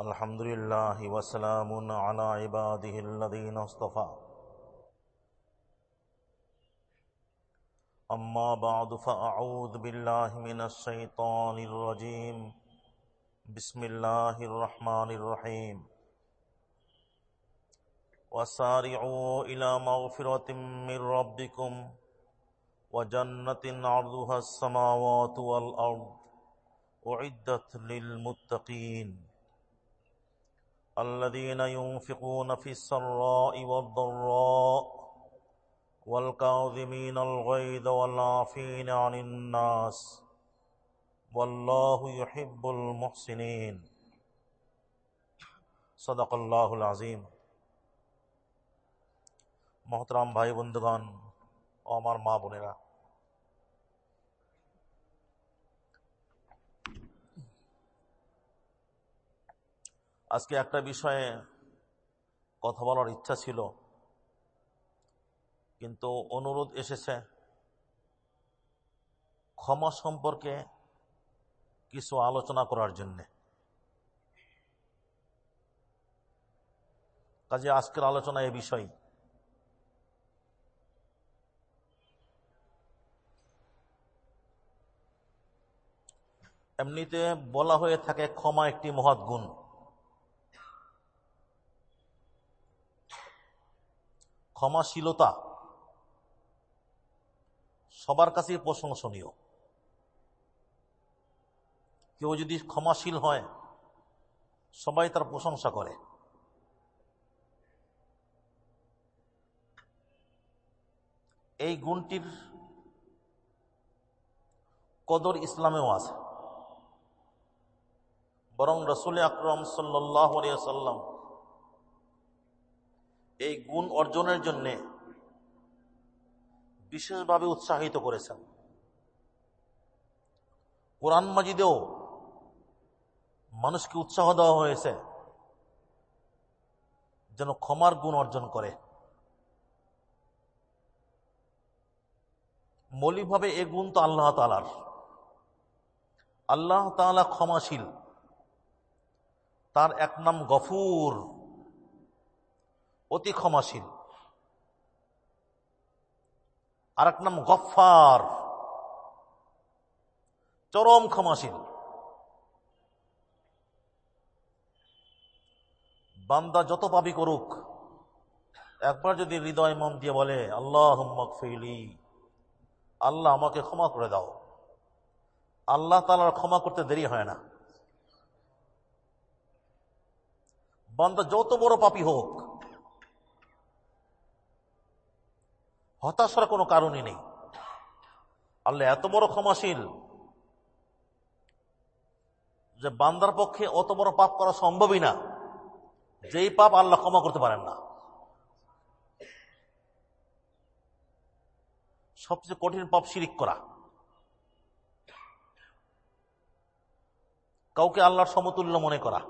الحمد لله وسلام على عباده الذين اصطفى. أما بعد، فأعوذ بالله من الشيطان الرجيم. بسم الله الرحمن الرحيم. وسارعوا إلى مغفرة من ربكم وجنة عرضها السماوات والأرض. أعدت للمتقين. الذين ينفقون في السراء والضراء والكاظمين الغيظ والعافين عن الناس والله يحب المحسنين. صدق اللہ العظیم. محترم بھائی بندگان، عمر ماں بنیرا আজকে একটা বিষয়ে কথা বলার ইচ্ছা ছিল, কিন্তু অনুরোধ এসেছে। ক্ষমা সম্পর্কে কিছু আলোচনা করার জন্যে। কাজে আজকের আলোচনা এ বিষয় এমনিতে বলা হয়ে থাকে, ক্ষমা একটি মহৎ গুণ। ক্ষমাশীলতা। সবার কাছে প্রশংসনীয়। কেউ যদি ক্ষমাশীল হয়, সবাই তার প্রশংসা করে। এই গুণটির কদর ইসলামেও আছে। বরং রসুল আকরম সাল্লাহ সাল্লাম এই গুণ অর্জনের জন্যে বিশেষভাবে উৎসাহিত করেছেন। কোরআন মাজিদেও মানুষকে উৎসাহ দেওয়া হয়েছে যেন ক্ষমার গুণ অর্জন করে। মৌলিকভাবে এ গুণ তো আল্লাহ তালার আল্লাহ তালা ক্ষমাশীল। তার এক নাম গফুর। অতি ক্ষমাশীল। আর এক নাম গফার চরম ক্ষমাশীল। বান্দা যত পাবি করুক, একবার যদি হৃদয় মন দিয়ে বলে আল্লাহ ফেলি আল্লাহ আমাকে ক্ষমা করে দাও। আল্লাহ তালার ক্ষমা করতে দেরি হয় না। বান্দা যত বড় পাপি হোক হতাশার কোনো কারণই নেই। আল্লাহ এত বড় ক্ষমাশীল যে বান্দার পক্ষে অত বড় পাপ করা সম্ভবই না। যেই পাপ আল্লাহ ক্ষমা করতে পারেন না। সবচেয়ে কঠিন পাপ শিরিক করা। কাউকে আল্লাহর সমতুল্য মনে করা।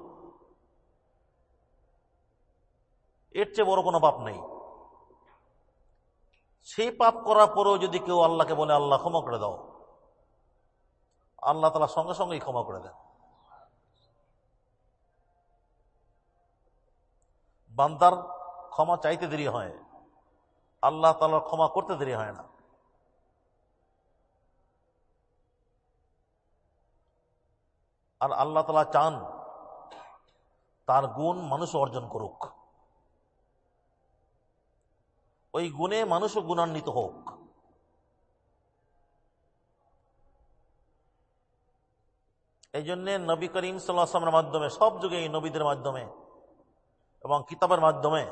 এর চেয়ে বড় কোনো পাপ নেই। সেই পাপ করার পরেও যদি কেউ আল্লাহকে বলে, আল্লাহ, ক্ষমা করে দাও। আল্লাহ তালা সঙ্গে সঙ্গেই ক্ষমা করে দেন। বান্দার ক্ষমা চাইতে দেরি হয়, আল্লাহ তালার ক্ষমা করতে দেরি হয় না। আর আল্লাহ তালা চান তার গুণ মানুষ অর্জন করুক। ওই গুণে মানুষও গুণান্বিত হোক। এই জন্যে নবী করিম সাল্লাহামের মাধ্যমে, সব যুগে এই নবীদের মাধ্যমে এবং কিতাবের মাধ্যমে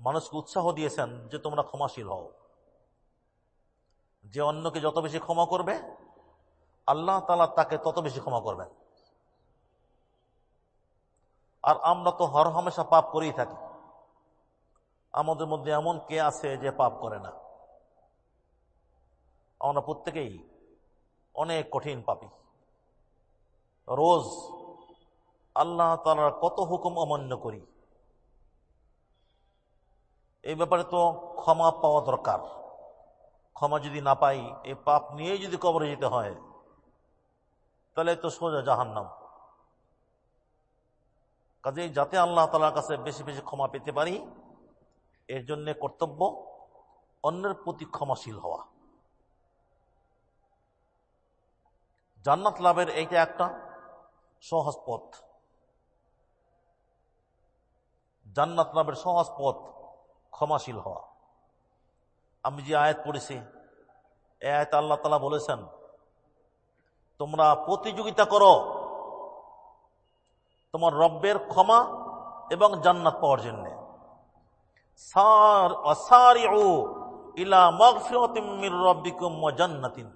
মানুষকে উৎসাহ দিয়েছেন যে তোমরা ক্ষমাশীল হও। যে অন্যকে যত বেশি ক্ষমা করবে, আল্লাহ তালা তাকে তত বেশি ক্ষমা করবেন। আর আমরা তো হর হামেশা পাপ করেই থাকি। আমাদের মধ্যে এমন কে আছে যে পাপ করে না? আমরা প্রত্যেকেই অনেক কঠিন পাপি। রোজ আল্লাহ তালার কত হুকুম অমান্য করি। এই ব্যাপারে তো ক্ষমা পাওয়া দরকার। ক্ষমা যদি না পাই এই পাপ নিয়ে যদি কবরে যেতে হয়, তাহলে তো সোজা জাহান্নাম। কাজে যাতে আল্লাহ তালার কাছে বেশি বেশি ক্ষমা পেতে পারি এর জন্য কর্তব্য অন্যের প্রতি ক্ষমাশীল হওয়া। জান্নাত লাভের এইটা একটা সহজ পথ। জান্নাত লাভের সহজ পথ ক্ষমাশীল হওয়া। আমি যে আয়াত পড়েছি এ আয়াত আল্লাহ তালা বলেছেন, তোমরা প্রতিযোগিতা করো, তোমার রব্বের ক্ষমা এবং জান্নাত পাওয়ার জন্যে। জান্নাতিন।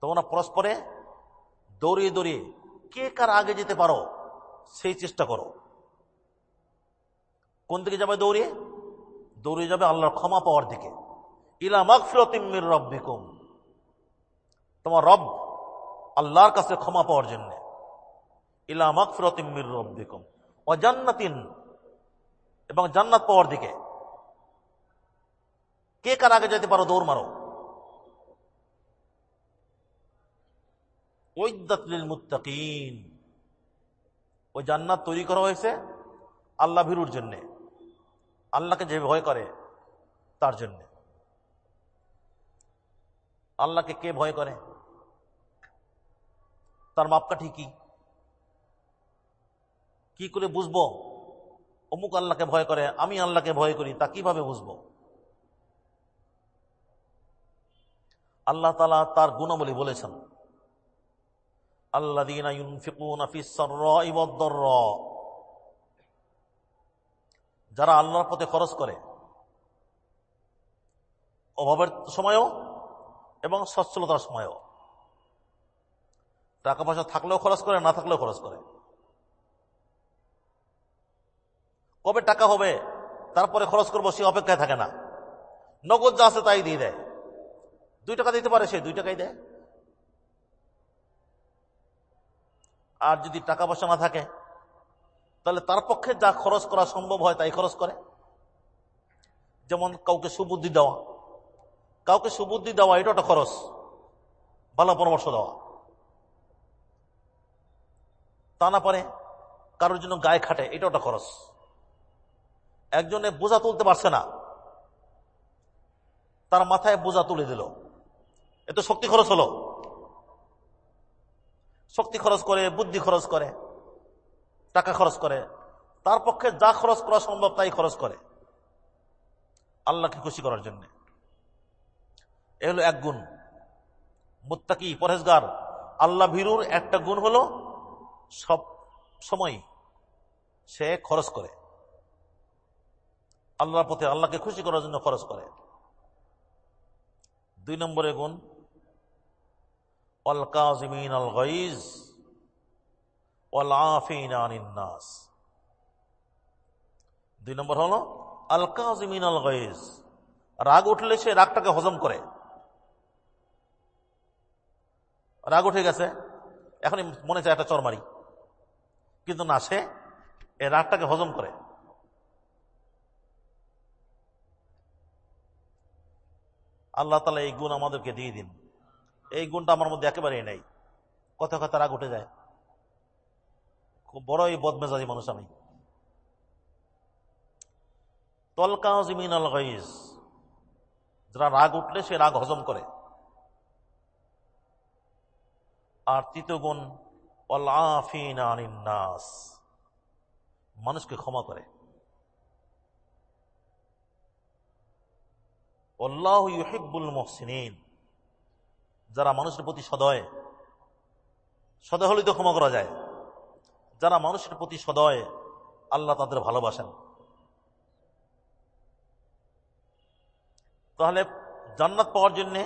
তোমরা পরস্পরে দৌড়িয়ে দৌড়িয়ে কে কার আগে যেতে পারো, সেই চেষ্টা করো। কোন দিকে যাবে দৌড়িয়ে? দৌড়িয়ে যাবে আল্লাহর ক্ষমা পাওয়ার দিকে। ইলা মগফিরতিমির রব্বিকুম। তোমার রব আল্লাহর কাছে ক্ষমা পাওয়ার জন্য। ইলা মগফিরতিমির রব্বিকুম ও জান্নাতিন, এবং জান্নাত পাওয়ার দিকে। কে কার আগে যেতে পারো দৌড় মারো। মুত্তাকিন। ওই জান্নাত তৈরি করা হয়েছে আল্লাহ ভিরুর জন্যে। আল্লাহকে যে ভয় করে, তার জন্য। আল্লাহকে কে ভয় করে? তার মাপকাঠি কি? কি করে বুঝব? অমুক আল্লাহকে ভয় করে, আমি আল্লাহকে ভয় করি, তা কীভাবে বুঝব? আল্লাহ তালা তার গুণাবলী বলেছেন আল্লাহ যারা আল্লাহর পথে খরচ করে, অভাবের সময়ও এবং সচ্ছলতার সময়ও। টাকা পয়সা থাকলেও খরচ করে, না থাকলেও খরচ করে। কবে টাকা হবে, তারপরে খরচ করব সে অপেক্ষায় থাকে না। নগদ যা আছে তাই দিয়ে দেয়। দুই টাকা দিতে পারে সে, দুই টাকাই দেয়। আর যদি টাকা পয়সা না থাকে, তাহলে তার পক্ষে যা খরচ করা সম্ভব হয় তাই খরচ করে। যেমন কাউকে সুবুদ্ধি দেওয়া। কাউকে সুবুদ্ধি দেওয়া এটা একটা খরচ। ভালো পরামর্শ দেওয়া। তা না পারে কারোর জন্য গায়ে খাটে এটা একটা খরচ। একজনে বোঝা তুলতে পারছে না। তার মাথায় বোঝা তুলে দিল। এত শক্তি খরচ হলো। শক্তি খরচ করে, বুদ্ধি খরচ করে, টাকা খরচ করে। তার পক্ষে যা খরচ করা সম্ভব তাই খরচ করে। আল্লাহকে খুশি করার জন্য। এ হলো এক গুণ। মুত্তাকি পরেশগার আল্লাহ ভীরুর একটা গুণ হলো সব সময় সে খরচ করে। আল্লাহর পথে আল্লাহকে খুশি করার জন্য খরচ করে। দুই নম্বরে গুণ অল কাজিমিন আল গইজ অল আফিন আনিন্নাস। দুই নম্বর হলো আল কাজিমিন আল গইজ রাগ উঠলে সে রাগটাকে হজম করে। রাগ উঠে গেছে এখন মনে চায় একটা চরমারি। কিন্তু না, সে এ রাগটাকে হজম করে। আল্লাহ তালা এই গুণ আমাদেরকে দিয়ে দিন। এই গুণটা আমার মধ্যে একেবারেই নেই। কথা কথা রাগ উঠে যায়। খুব বড়ই বদমেজাজি মানুষ আমি। গাইজ। যারা রাগ উঠলে সে রাগ হজম করে। আর তৃতীয় গুণ নাস। মানুষকে ক্ষমা করে। অল্লাহ মহসিন যারা মানুষের প্রতি সদয় সদয় হলেই তো ক্ষমা করা যায়। যারা মানুষের প্রতি সদয়, আল্লাহ তাদের ভালোবাসেন। তাহলে জান্নাত পাওয়ার জন্যে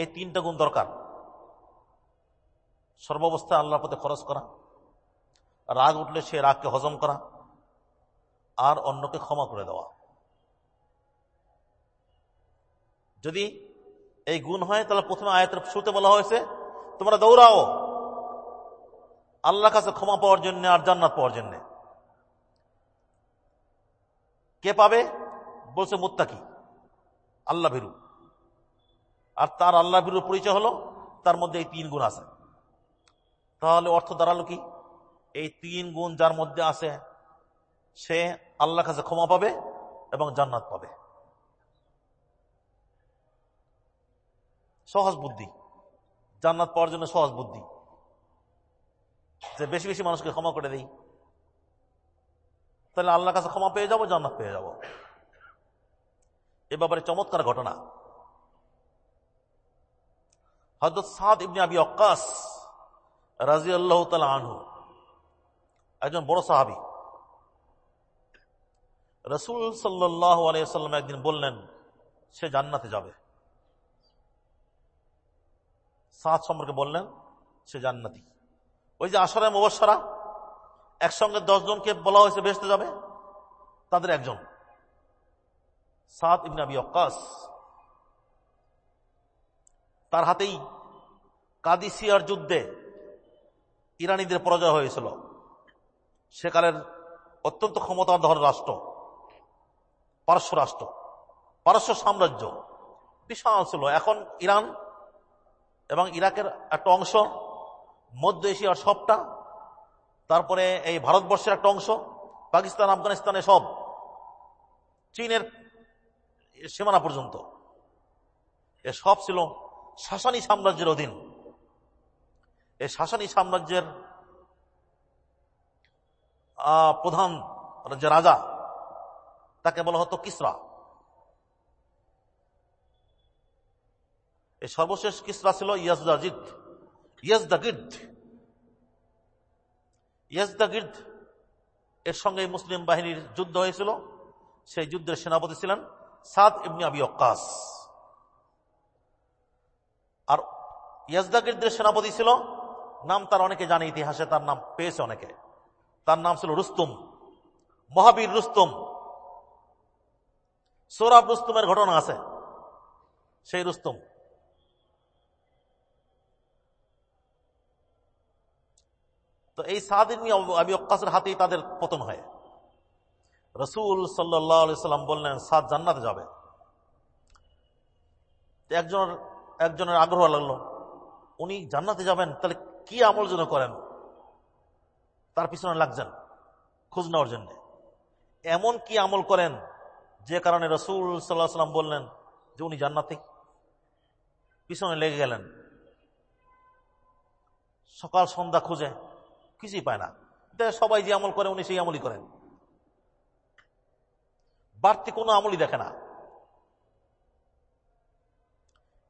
এই তিনটা গুণ দরকার। সর্বাবস্থায় আল্লাহর পথে খরচ করা, রাগ উঠলে সে রাগকে হজম করা, আর অন্যকে ক্ষমা করে দেওয়া। যদি এই গুণ হয়, তাহলে প্রথমে আয়তের শুরুতে বলা হয়েছে, তোমরা দৌড়াও। আল্লাহ কাছে ক্ষমা পাওয়ার জন্য আর জান্নাত পাওয়ার জন্য। কে পাবে? বলছে, মুত্তাকি। আল্লাহ ভীরু। আর তার আল্লাহ ভীরুর পরিচয় হলো, তার মধ্যে এই তিন গুণ আছে। তাহলে অর্থ দাঁড়াল কি? এই তিন গুণ যার মধ্যে আছে, সে আল্লাহ কাছে ক্ষমা পাবে এবং জান্নাত পাবে। সহজ বুদ্ধি। জান্নাত পাওয়ার জন্য সহজ বুদ্ধি। যে বেশি বেশি মানুষকে ক্ষমা করে দেই। তাহলে আল্লাহ কাছে ক্ষমা পেয়ে যাব, জান্নাত পেয়ে যাব। এ ব্যাপারে চমৎকার ঘটনা। হজরত সাদ ইবনে আবি অক্কাস রাজি আল্লাহ আনহু, একজন বড় সাহাবি। রসুল সাল্লাহ আলাইসাল্লাম একদিন বললেন, সে জান্নাতে যাবে। সাদ সম্পর্কে বললেন, সে জান্নাতি। ওই যে আসরে মুবসারা একসঙ্গে জনকে বলা হয়েছে বেসতে যাবে, তাদের একজন। সাদ ইবনে আবি অক্কাস তার হাতেই কাদিসিয়ার যুদ্ধে ইরানিদের পরাজয় হয়েছিল। সেকালের অত্যন্ত ক্ষমতাধর রাষ্ট্র, পারস্য রাষ্ট্র, পারস্য সাম্রাজ্য, বিশাল ছিল। এখন ইরান এবং ইরাকের একটা অংশ, মধ্য এশিয়ার সবটা, তারপরে এই ভারতবর্ষের একটা অংশ, পাকিস্তান আফগানিস্তানে সব, চীনের সীমানা পর্যন্ত। এ সব ছিল শাসানী সাম্রাজ্যের অধীন। এই শাসানী সাম্রাজ্যের প্রধান যে রাজা, তাকে বলা হতো কিসরা। এই সর্বশেষ কিসরা ছিল? ইয়াজদাজিদ ইয়াজদাগিদ। ইয়াজদাগিদ এর সঙ্গে মুসলিম বাহিনীর যুদ্ধ হয়েছিল। সেই যুদ্ধের সেনাপতি ছিলেন সাদ ইবনি আবি অক্কাস আর ইয়াজদাগিরদের সেনাপতি ছিল, নাম তার অনেকে জানে, ইতিহাসে তার নাম পেয়েছে অনেকে। তার নাম ছিল রুস্তুম। মহাবীর রুস্তুম। সৌরভ রুস্তুমের ঘটনা আছে। সেই রুস্তুম। তো এই সাদিন আবি অক্কাসের হাতেই তাদের পতন হয়। রসুল সাল্লাম বললেন সাদ জান্নাতে যাবে। একজনের একজনের আগ্রহ লাগল। উনি জান্নাতে যাবেন, তাহলে কি আমল যেন করেন? তার পিছনে লাগছেন, খোঁজ নেওয়ার জন্য। এমন কি আমল করেন, যে কারণে রসুল সাল্লাহ সাল্লাম বললেন যে উনি জান্নাতি। পিছনে লেগে গেলেন। সকাল সন্ধ্যা খুঁজে কিছুই পায় না। সবাই যে আমল করে, উনি সেই আমলই করেন। বাড়তি কোনো আমলই দেখে না।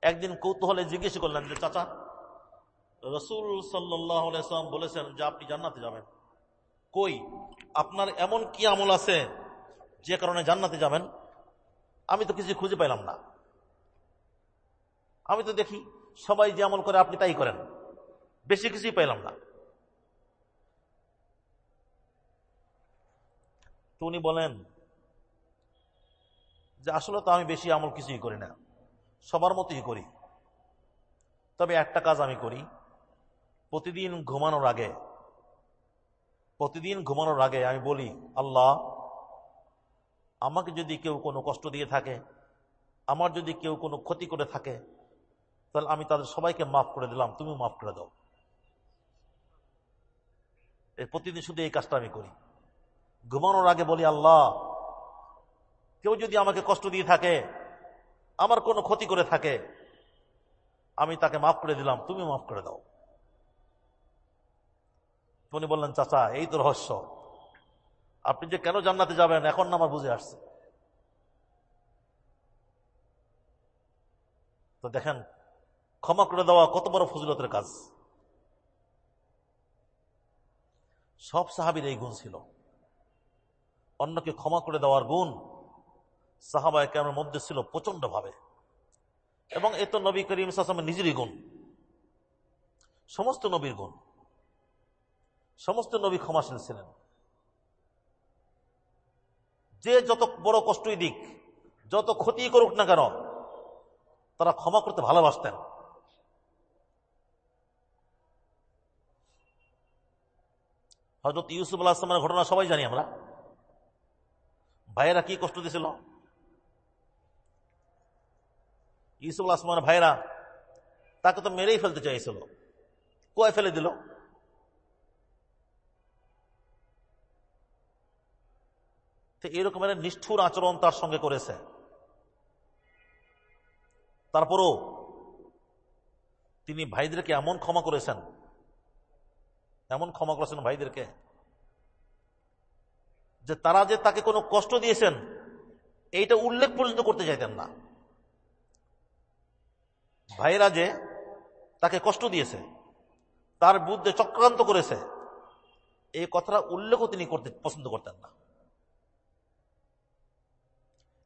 একদিন কৌতূহলে জিজ্ঞেস করলেন যে, চাচা, রসুল সাল্লাম বলেছেন যে, আপনি জান্নাতে যাবেন। কই? আপনার এমন কি আমল আছে যে কারণে জান্নাতে যাবেন? আমি তো কিছু খুঁজে পাইলাম না। আমি তো দেখি সবাই যে আমল করে, আপনি তাই করেন। বেশি কিছুই পাইলাম না। তো উনি বলেন যে আসলে তো আমি বেশি আমল কিছুই করি না। সবার মতোই করি। তবে একটা কাজ আমি করি। প্রতিদিন ঘুমানোর আগে, প্রতিদিন ঘুমানোর আগে আমি বলি, আল্লাহ, আমাকে যদি কেউ কোনো কষ্ট দিয়ে থাকে, আমার যদি কেউ কোনো ক্ষতি করে থাকে, তাহলে আমি তাদের সবাইকে মাফ করে দিলাম তুমি মাফ করে দাও। প্রতিদিন শুধু এই কাজটা আমি করি। ঘুমানোর আগে বলি, আল্লাহ, কেউ যদি আমাকে কষ্ট দিয়ে থাকে, আমার কোনো ক্ষতি করে থাকে, আমি তাকে মাফ করে দিলাম, তুমি মাফ করে দাও। উনি বললেন, চাচা, এই তো রহস্য। আপনি যে কেন জান্নাতে যাবেন, এখন আমার বুঝে আসছে। তো দেখেন, ক্ষমা করে দেওয়া কত বড় ফজিলতের কাজ। সব সাহাবির এই গুণ ছিল। অন্যকে ক্ষমা করে দেওয়ার গুণ সাহাবায় কেমন মধ্যে ছিল প্রচণ্ড ভাবে এবং এ তো নবী করিম সাসমের নিজেরই গুণ। সমস্ত নবীর গুণ। সমস্ত নবী ক্ষমাশীল ছিলেন। যে যত বড় কষ্টই দিক, যত ক্ষতি করুক না কেন, তারা ক্ষমা করতে ভালোবাসতেন। হজরত ইউসুফ আল্লাহ ঘটনা সবাই জানি আমরা। ভাইয়েরা কি কষ্ট দিয়েছিল ইসুল আসমান ভাইরা তাকে তো মেরেই ফেলতে চাইছিল। কয় ফেলে দিল? এরকমের নিষ্ঠুর আচরণ তার সঙ্গে করেছে। তারপরও তিনি ভাইদেরকে এমন ক্ষমা করেছেন। এমন ক্ষমা করেছেন ভাইদেরকে যে তারা যে তাকে কোনো কষ্ট দিয়েছেন, এইটা উল্লেখ পর্যন্ত করতে চাইতেন না। ভাইরা যে তাকে কষ্ট দিয়েছে, তার বুদ্ধে চক্রান্ত করেছে, এই কথাটা উল্লেখও তিনি করতে পছন্দ করতেন না।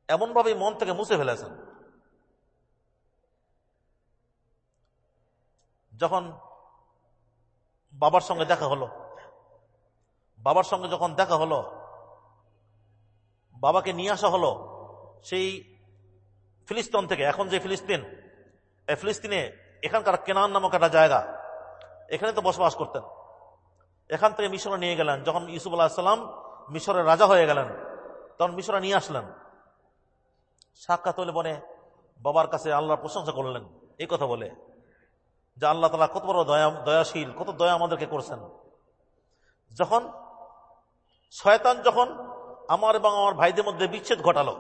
এমনভাবে মন থেকে মুছে ফেলেছেন। যখন বাবার সঙ্গে দেখা হলো, বাবার সঙ্গে যখন দেখা হলো বাবাকে নিয়ে আসা হলো সেই ফিলিস্তিন থেকে। এখন যে ফিলিস্তিন, এই ফিলিস্তিনে এখানকার কেনান নামক একটা জায়গা, এখানে তো বসবাস করতেন। এখান থেকে মিশরে নিয়ে গেলেন। যখন ইউসুফ আলাহিসাল্লাম মিশরের রাজা হয়ে গেলেন, তখন মিশরে নিয়ে আসলেন। সাক্ষাৎ হলে বনে বাবার কাছে আল্লাহর প্রশংসা করলেন। এই কথা বলে যে আল্লাহ তালা কত বড় দয়া, দয়াশীল, কত দয়া আমাদেরকে করছেন। যখন শয়তান যখন আমার এবং আমার ভাইদের মধ্যে বিচ্ছেদ ঘটালো।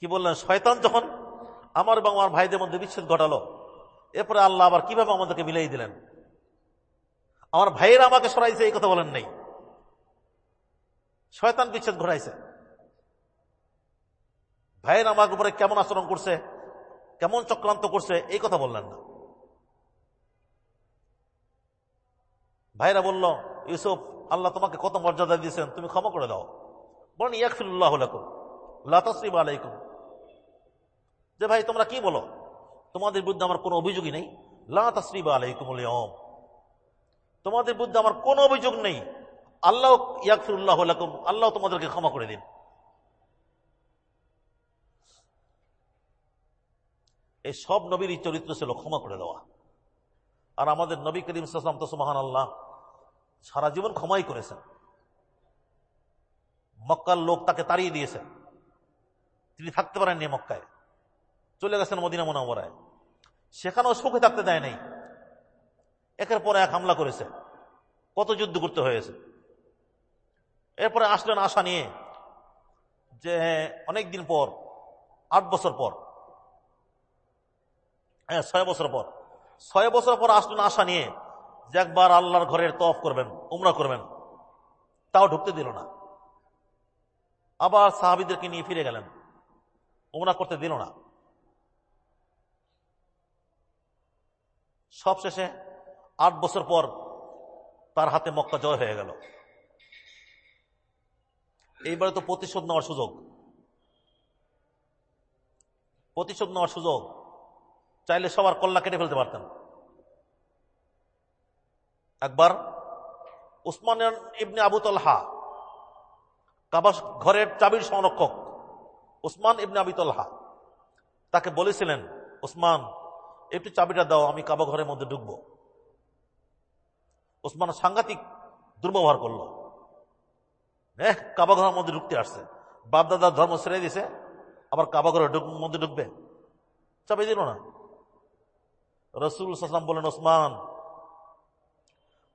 কি বললেন? শয়তান যখন আমার এবং আমার ভাইদের মধ্যে বিচ্ছেদ ঘটালো, এরপরে আল্লাহ আবার কীভাবে আমাদেরকে মিলাই দিলেন? আমার ভাইয়েরা আমাকে সরাইছে, এই কথা বলেন নেই। শয়তান বিচ্ছেদ ঘটাইছে। ভাইয়ের আমার উপরে কেমন আচরণ করছে, কেমন চক্রান্ত করছে, এই কথা বললেন না। ভাইরা বলল, ইউসুফ আল্লাহ তোমাকে কত মর্যাদা দিয়েছেন, তুমি ক্ষমা করে দাও। বলেন ইয়াকফিল্লাহ লাতসিম আলাইকুম। যে ভাই, তোমরা কি বলো? তোমাদের বিরুদ্ধে আমার কোনো অভিযোগই নেই। লাতসরিব আলাইকুম তোমাদের বিরুদ্ধে আমার কোনো অভিযোগ নেই। আল্লাহ ইয়াকফিরুল্লাহ আল্লাহ তোমাদেরকে ক্ষমা করে দিন। এই সব নবীর চরিত্র ছিল ক্ষমা করে দেওয়া। আর আমাদের নবী করিম সালাম তো সুমাহান আল্লাহ সারা জীবন ক্ষমাই করেছেন। মক্কার লোক তাকে তাড়িয়ে দিয়েছেন তিনি থাকতে পারেননি মক্কায়। চলে গেছেন মদিনা মোনামরায় সেখানেও সুখে থাকতে দেয় নাই। একের পর এক হামলা করেছে। কত যুদ্ধ করতে হয়েছে। এরপরে আসলেন আশা নিয়ে যে অনেক দিন পর, আট বছর পর হ্যাঁ ছয় বছর পর, ছয় বছর পর আসলেন আশা নিয়ে যে একবার আল্লাহর ঘরের তফ করবেন, উমরা করবেন, তাও ঢুকতে দিল না। আবার সাহাবিদেরকে নিয়ে ফিরে গেলেন, উমরা করতে দিল না। সব শেষে আট বছর পর তার হাতে মক্কা জয় হয়ে গেল। এইবারে তো প্রতিশোধ নেওয়ার সুযোগ। প্রতিশোধ নেওয়ার সুযোগ। চাইলে সবার কল্লা কেটে ফেলতে পারতেন। একবার উসমান ইবনে আবু তলহা কাবা ঘরের চাবির সংরক্ষক উসমান ইবনে আবি তলহা, তাকে বলেছিলেন, উসমান, একটু চাবিটা দাও, আমি কাবা ঘরের মধ্যে ঢুকবো। ওসমান সাংঘাতিক দুর্ব্যবহার করল। হ্যাঁ কাবা ঘরের মধ্যে ঢুকতে আসছে। বাপদাদার ধর্ম ছেড়ে দিছে, আবার কাবা ঘরের মধ্যে ঢুকবে। চাবি দিল না? রসুল সাল্লাম বলেন ওসমান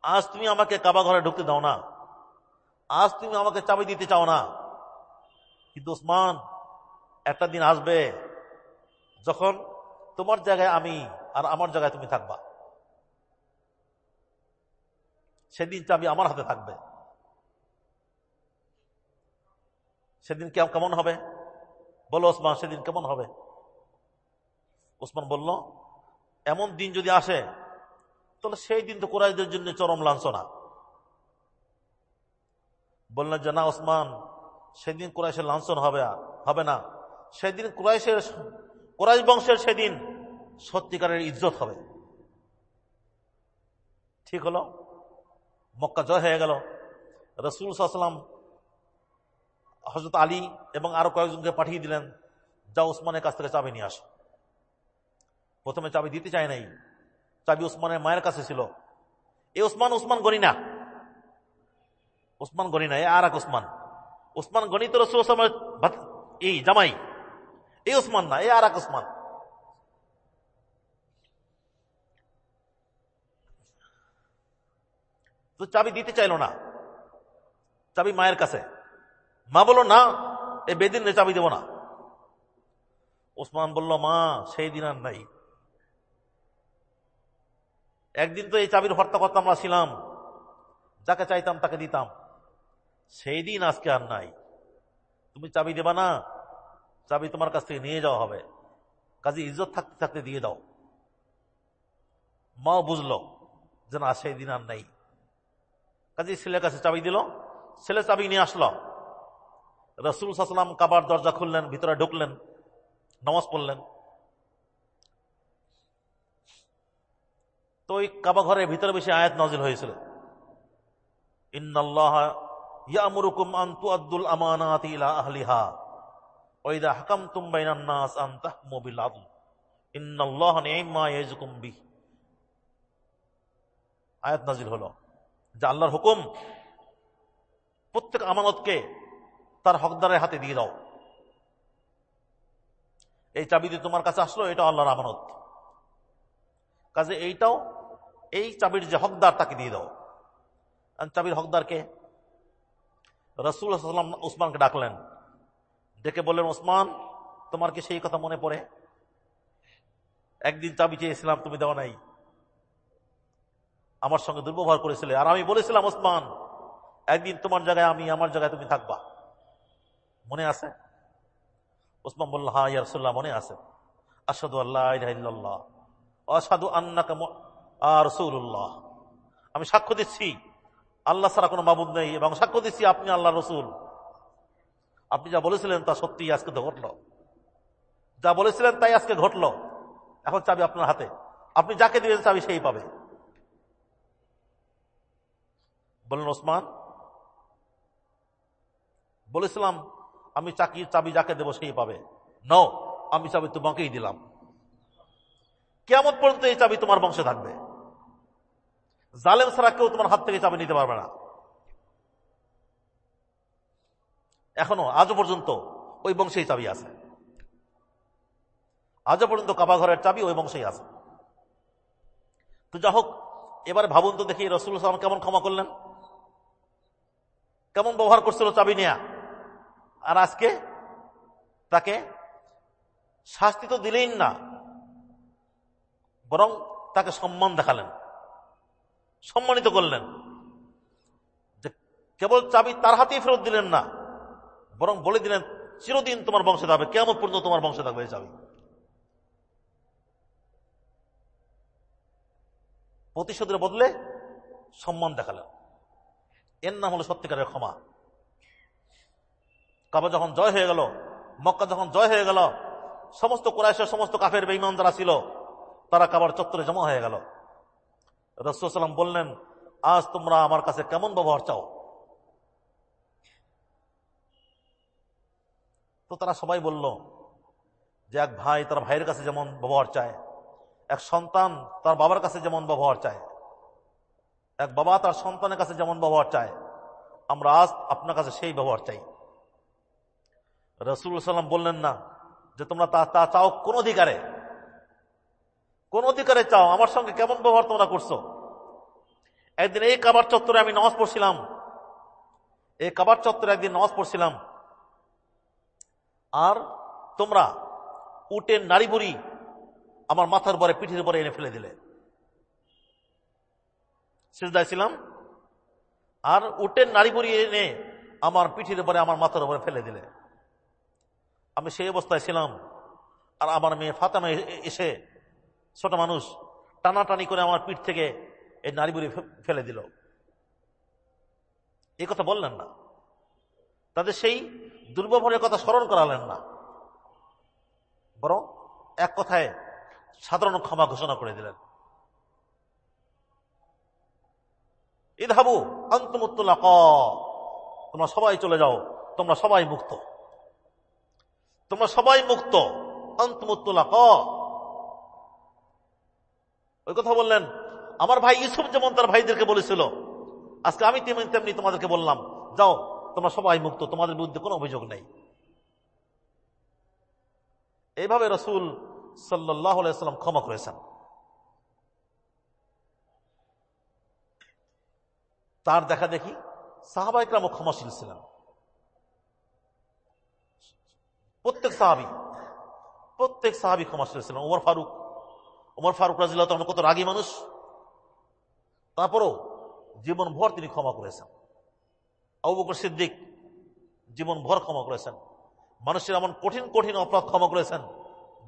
আজ তুমি আমাকে কাবা ঘরে ঢুকতে দাও না। আজ তুমি আমাকে চাবি দিতে চাও না। কিন্তু ওসমান, একটা দিন আসবে যখন তোমার জায়গায় আমি আর আমার জায়গায় তুমি থাকবা। সেদিন চাবি আমার হাতে থাকবে। সেদিন কেমন হবে? বলো ওসমান, সেদিন কেমন হবে? ওসমান বলল, এমন দিন যদি আসে তাহলে সেই দিন তো কোরআদের জন্য চরম লাঞ্ছনা। বললেন যে, না ওসমান, সেদিন কোরআশের লাঞ্ছন হবে হবে না। সেদিন কোরআশের কোরআশ বংশের সেদিন সত্যিকারের ইজ্জত হবে। ঠিক হলো। মক্কা জয় হয়ে গেল। রসুল সাল্লাম হজরত আলী এবং আরও কয়েকজনকে পাঠিয়ে দিলেন যা ওসমানের কাছ থেকে চাবি নিয়ে আস। প্রথমে চাবি দিতে চায় নাই চাবি উসমানের মায়ের কাছে ছিল। এ ওসমান উসমান গনি না। ওসমান গনি না, এ আর এক ওসমান ওসমান গণিত রসুল এই জামাই। এ ওসমান না, এ আর এক ওসমান তো চাবি দিতে চাইল না। চাবি মায়ের কাছে। মা বলল, না, এ বেদিন চাবি দেব না। ওসমান বলল, মা, সেই দিন আর নাই। একদিন তো এই চাবির হর্তা করতাম, আমরা ছিলাম। যাকে চাইতাম, তাকে দিতাম। সেই দিন আজকে আর নাই। তুমি চাবি দেবা না, চাবি তোমার কাছ থেকে নিয়ে যাওয়া হবে। কাজে ইজ্জত থাকতে থাকতে দিয়ে দাও। মাও বুঝলো যে না, সেই দিন আর নেই। কাজে ছেলের কাছে চাবি দিল, ছেলে চাবি নিয়ে আসলো। রসুল সাল্লাম কাবার দরজা খুললেন, ভিতরে ঢুকলেন, নামাজ পড়লেন। তো ওই কাবা ঘরের ভিতরে বেশি আয়াত নজিল হয়েছিল। ইলা আন আয়াত নাজিল হলো। যে আল্লাহর হুকুম। প্রত্যেক আমানতকে তার হকদারের হাতে দিয়ে দাও। এই চাবি দিয়ে তোমার কাছে আসলো এটা আল্লাহর আমানত। কাজে এইটাও এই চাবির যে হকদার তাকে দিয়ে দাও। চাবির হকদারকে রসুল সাল্লাম উসমানকে ডাকলেন। ডেকে বললেন ওসমান তোমার কি সেই কথা মনে পড়ে? একদিন চাবি চেয়েছিলাম, তুমি দেওয়া নাই। আমার সঙ্গে দুর্ব্যবহার করেছিলে। আর আমি বলেছিলাম ওসমান একদিন তোমার জায়গায় আমি, আমার জায়গায় তুমি থাকবা। মনে আছে? ওসমান বলল হা ইয়ারসুল্লাহ মনে আছে। আসাদু আল্লাহ অসাধু আন্নাকা রসুল্লাহ আমি সাক্ষ্য দিচ্ছি, আল্লাহ ছাড়া কোনো মাবুদ নেই, এবং সাক্ষ্য দিচ্ছি আপনি আল্লাহ রসুল। আপনি যা বলেছিলেন তা সত্যি আজকে তো ঘটল। যা বলেছিলেন তাই আজকে ঘটল। এখন চাবি আপনার হাতে। আপনি যাকে দিবেন চাবি সেই পাবে। বললেন ওসমান, বলেছিলাম আমি চাকি, চাবি যাকে দেবো সেই পাবে। ন আমি চাবি তোমাকেই দিলাম। কেমন পর্যন্ত এই চাবি তোমার বংশে থাকবে। জালেম ছাড়া কেউ তোমার হাত থেকে চাবি নিতে পারবে না। এখনও, আজও পর্যন্ত ওই বংশেই চাবি আছে। আজও পর্যন্ত কাবা ঘরের চাবি ওই বংশেই আছে। তো যা হোক, এবারে ভাবুন তো দেখি রসুল সালাম কেমন ক্ষমা করলেন। কেমন ব্যবহার করছিল চাবি নেয়া। আর আজকে তাকে শাস্তি তো দিলেই না, বরং তাকে সম্মান দেখালেন। সম্মানিত করলেন। যে কেবল চাবি তার হাতেই ফেরত দিলেন না, বরং বলে দিলেন, চিরদিন তোমার বংশে থাকবে কেমন পর্যন্ত তোমার বংশে থাকবে এই চাবি। প্রতিশোধের বদলে সম্মান দেখালেন। এর নাম হলো সত্যিকারের ক্ষমা। কাবা যখন জয় হয়ে গেল, মক্কা যখন জয় হয়ে গেল, সমস্ত কোরআশের সমস্ত কাফের বেইমান যারা ছিল, তারা কাবার চত্বরে জমা হয়ে গেল। রসুলাম বললেন, আজ তোমরা আমার কাছে কেমন ব্যবহার চাও? তো তারা সবাই বলল, যে এক ভাই তার ভাইয়ের কাছে যেমন ব্যবহার চায়, এক সন্তান তার বাবার কাছে যেমন ব্যবহার চায়, এক বাবা তার সন্তানের কাছে যেমন ব্যবহার চায়, আমরা আজ আপনার কাছে সেই ব্যবহার চাই। রসুল সাল্লাম বললেন, না, যে তোমরা তা চাও কোন অধিকারে? কোন অধিকারে চাও, আমার সঙ্গে কেমন ব্যবহার তোমরা করছ? একদিন এই কাবার চত্বরে আমি নামাজ পড়ছিলাম। এই কাবার চত্বরে একদিন নামাজ পড়ছিলাম। আর তোমরা উটের নারী বুড়ি আমার মাথার পরে পিঠের পরে এনে ফেলে দিলে। সিজদায় ছিলাম। আর উটের নারী বুড়ি এনে আমার পিঠের পরে আমার মাথার উপরে ফেলে দিলে। আমি সেই অবস্থায় ছিলাম। আর আমার মেয়ে ফাতামা এসে ছোট মানুষ টানাটানি করে আমার পিঠ থেকে এই নারী বুড়ি ফেলে দিল। এই কথা বললেন না। তাদের সেই দুর্ব্যবহারের কথা স্মরণ করালেন না। বরং এক কথায় সাধারণ ক্ষমা ঘোষণা করে দিলেন। ইধাবু ক তোমরা সবাই চলে যাও, তোমরা সবাই মুক্ত। তোমরা সবাই মুক্ত অন্তমুত্তুল্লাহ ওই কথা বললেন। আমার ভাই ইসুফ যেমন তার ভাইদেরকে বলেছিল। আজকে আমি তেমনি তেমনি তোমাদেরকে বললাম, যাও, তোমরা সবাই মুক্ত, তোমাদের বিরুদ্ধে কোনো অভিযোগ নেই। এইভাবে রসুল সাল্লাম ক্ষমা করেছেন। তার দেখা দেখি সাহাবাইকরামও ক্ষমাশীল ছিলেন। প্রত্যেক সাহাবি প্রত্যেক সাহাবি ক্ষমাশীল চেয়েছিলেন ওমর ফারুক ওমর ফারুক রাজিল্লাহ তখন কত রাগী মানুষ। তারপরও জীবন ভর তিনি ক্ষমা করেছেন। আবু বকর সিদ্দিক জীবন ভর ক্ষমা করেছেন। মানুষের এমন কঠিন কঠিন অপরাধ ক্ষমা করেছেন,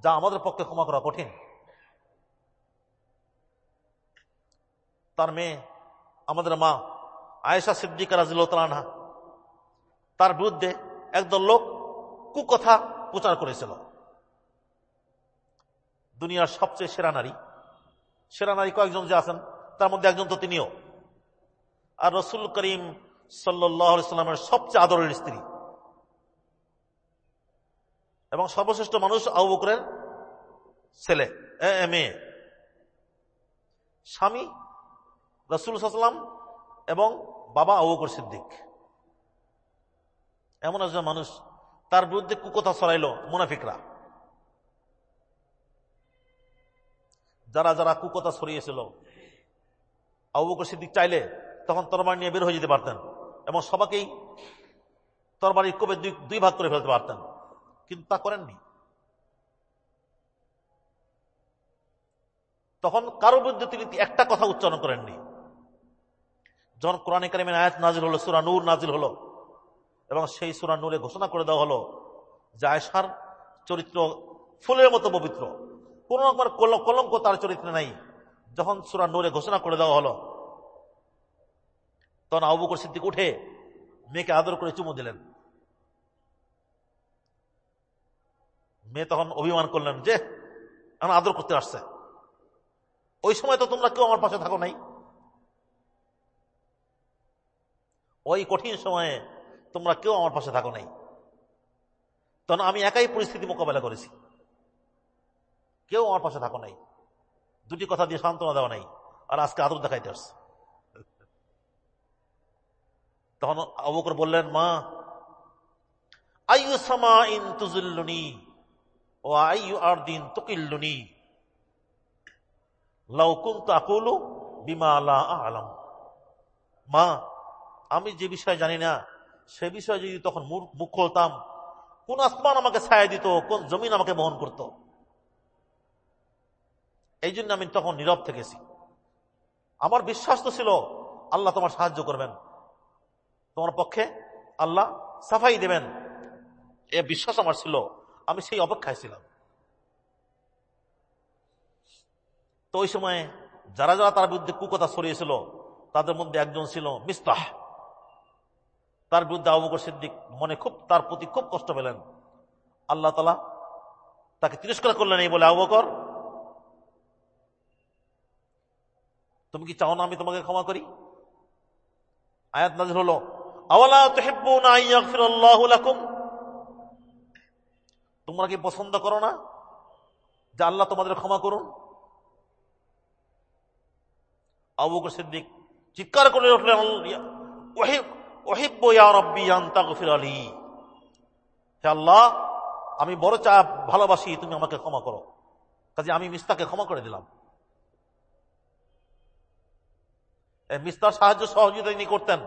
যা আমাদের পক্ষে ক্ষমা করা কঠিন। তার মেয়ে, আমাদের মা আয়েশা সিদ্দিকা রাজিল্লাহ তার বিরুদ্ধে একদল লোক কুকথা প্রচার করেছিল। দুনিয়ার সবচেয়ে সেরা নারী। সেরা নারী কয়েকজন যে আছেন, তার মধ্যে একজন তো তিনিও। আর রসুল করিম সাল্লামের সবচেয়ে আদরের স্ত্রী। এবং সর্বশ্রেষ্ঠ মানুষ আউ বকরের ছেলে মেয়ে। স্বামী রসুল সাল্লাম এবং বাবা আবু বকর সিদ্দিক। এমন একজন মানুষ, তার বিরুদ্ধে কুকথা ছড়াইল মুনাফিকরা। যারা যারা কুকথা ছড়িয়েছিল, আবু বকর সিদ্দিক চাইলে তখন তরবারি নিয়ে বের হয়ে যেতে পারতেন এবং সবাকেই তরবারি কবে দুই ভাগ করে ফেলতে পারতেন। কিন্তু তা করেননি। তখন কারোর বিরুদ্ধে তিনি একটা কথা উচ্চারণ করেননি। যখন কোরআন কারিমের আয়াত নাজিল হলো, সুরা নূর নাজিল হলো, এবং সেই সুরা নূরে ঘোষণা করে দেওয়া হলো যে আয়সার চরিত্র ফুলের মতো পবিত্র। কোন রকমের কলঙ্ক তার চরিত্রে নাই। যখন সুরা নূরে ঘোষণা করে দেওয়া হলো, তখন আবু বকর সিদ্দিক উঠে মেয়েকে আদর করে চুমু দিলেন। মেয়ে তখন অভিমান করলেন যে আমার আদর করতে আসছে। ওই সময় তো তোমরা কেউ আমার পাশে থাকো নাই। ওই কঠিন সময়ে তোমরা কেউ আমার পাশে থাকো নাই। তখন আমি একাই পরিস্থিতি মোকাবেলা করেছি। কেউ আমার পাশে থাকো নাই। দুটি কথা দিয়ে সান্ত্বনা দেওয়া নাই। আর আজকে আদর দেখাইতে আসছে। তখন অবকর বললেন, মা, আইয়ু সামা ইন তুজুল্লুনি ও আইয়ু আর দিন তুকিল্লুনি লাউকুন তাকুলু বিমা আলাম। মা, আমি যে বিষয় জানি না, সে বিষয়ে যদি তখন মুখ খুলতাম, কোন আসমান আমাকে ছায়া দিত, কোন জমিন আমাকে বহন করত। এই জন্য আমি তখন নীরব থেকেছি। আমার বিশ্বাস তো ছিল, আল্লাহ তোমার সাহায্য করবেন। তোমার পক্ষে আল্লাহ সাফাই দেবেন। এ বিশ্বাস আমার ছিল, আমি সেই অপেক্ষায় ছিলাম। তো ওই সময় যারা যারা তার বিরুদ্ধে কুকথা ছড়িয়েছিল, তাদের মধ্যে একজন ছিল মিস্তাহ তার বিরুদ্ধে আবুকর সিদ্দিক মনে খুব, তার প্রতি খুব কষ্ট পেলেন। আল্লাহ তালা তাকে তিরস্কার করলেন এই বলে আবুকর তুমি কি চাও না আমি তোমাকে ক্ষমা করি? আয়াত নাজির হলো তোমরা কি পছন্দ করো না যে আল্লাহ তোমাদের ক্ষমা করুন? আবু সিদ্দিক চিৎকার করে উঠলেন আল্লাহ, আমি বড় চা ভালোবাসি, তুমি আমাকে ক্ষমা করো। কাজে আমি মিস্তাকে ক্ষমা করে দিলাম। মিস্তার সাহায্য সহযোগিতা তিনি করতেন।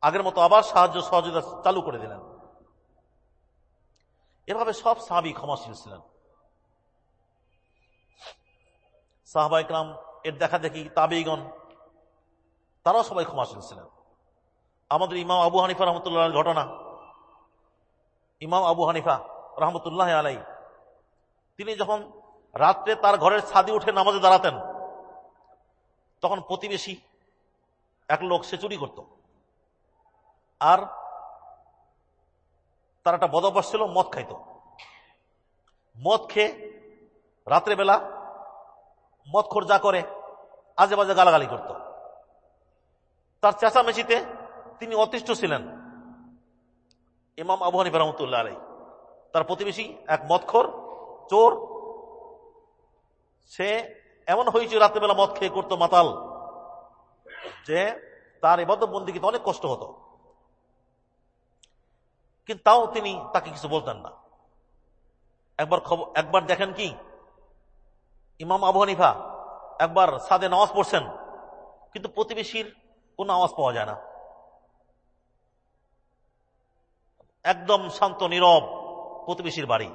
আগের মতো আবার সাহায্য সহযোগিতা চালু করে দিলেন। এভাবে সব সাহাবি ক্ষমাশীল ছিলেন। সাহাবা ইকরাম এর দেখা দেখি তাবিগণ তারাও সবাই ক্ষমাশীল ছিলেন। আমাদের ইমাম আবু হানিফা রহমতুল্লাহ ঘটনা, ইমাম আবু হানিফা রহমতুল্লাহ আলাই তিনি যখন রাত্রে তার ঘরের ছাদি উঠে নামাজে দাঁড়াতেন তখন প্রতিবেশী এক লোক, সে চুরি করত। আর তার একটা বদভ্যাস ছিল, মদ খাইত। মদ খেয়ে রাত্রেবেলা মদ খোর যা করে আজে বাজে গালাগালি করত। তার চেঁচামেচিতে তিনি অতিষ্ঠ ছিলেন। ইমাম আবু হানিফা রহমতুল্লাহ আলাই তার প্রতিবেশী এক মদখর, চোর। সে এমন হয়েছে, রাত্রেবেলা মদ খেয়ে করতো মাতাল, যে তার এবাদ বন্দিকে অনেক কষ্ট হতো। কিন্তু তাও তিনি তাকে কিছু বলতেন না। একবার খবর, একবার দেখেন কি? ইমাম আবু হানিফা একবার সাদে নামাজ পড়ছেন, কিন্তু প্রতিবেশীর কোন আওয়াজ পাওয়া যায় না। একদম শান্ত, নীরব প্রতিবেশীর বাড়ি।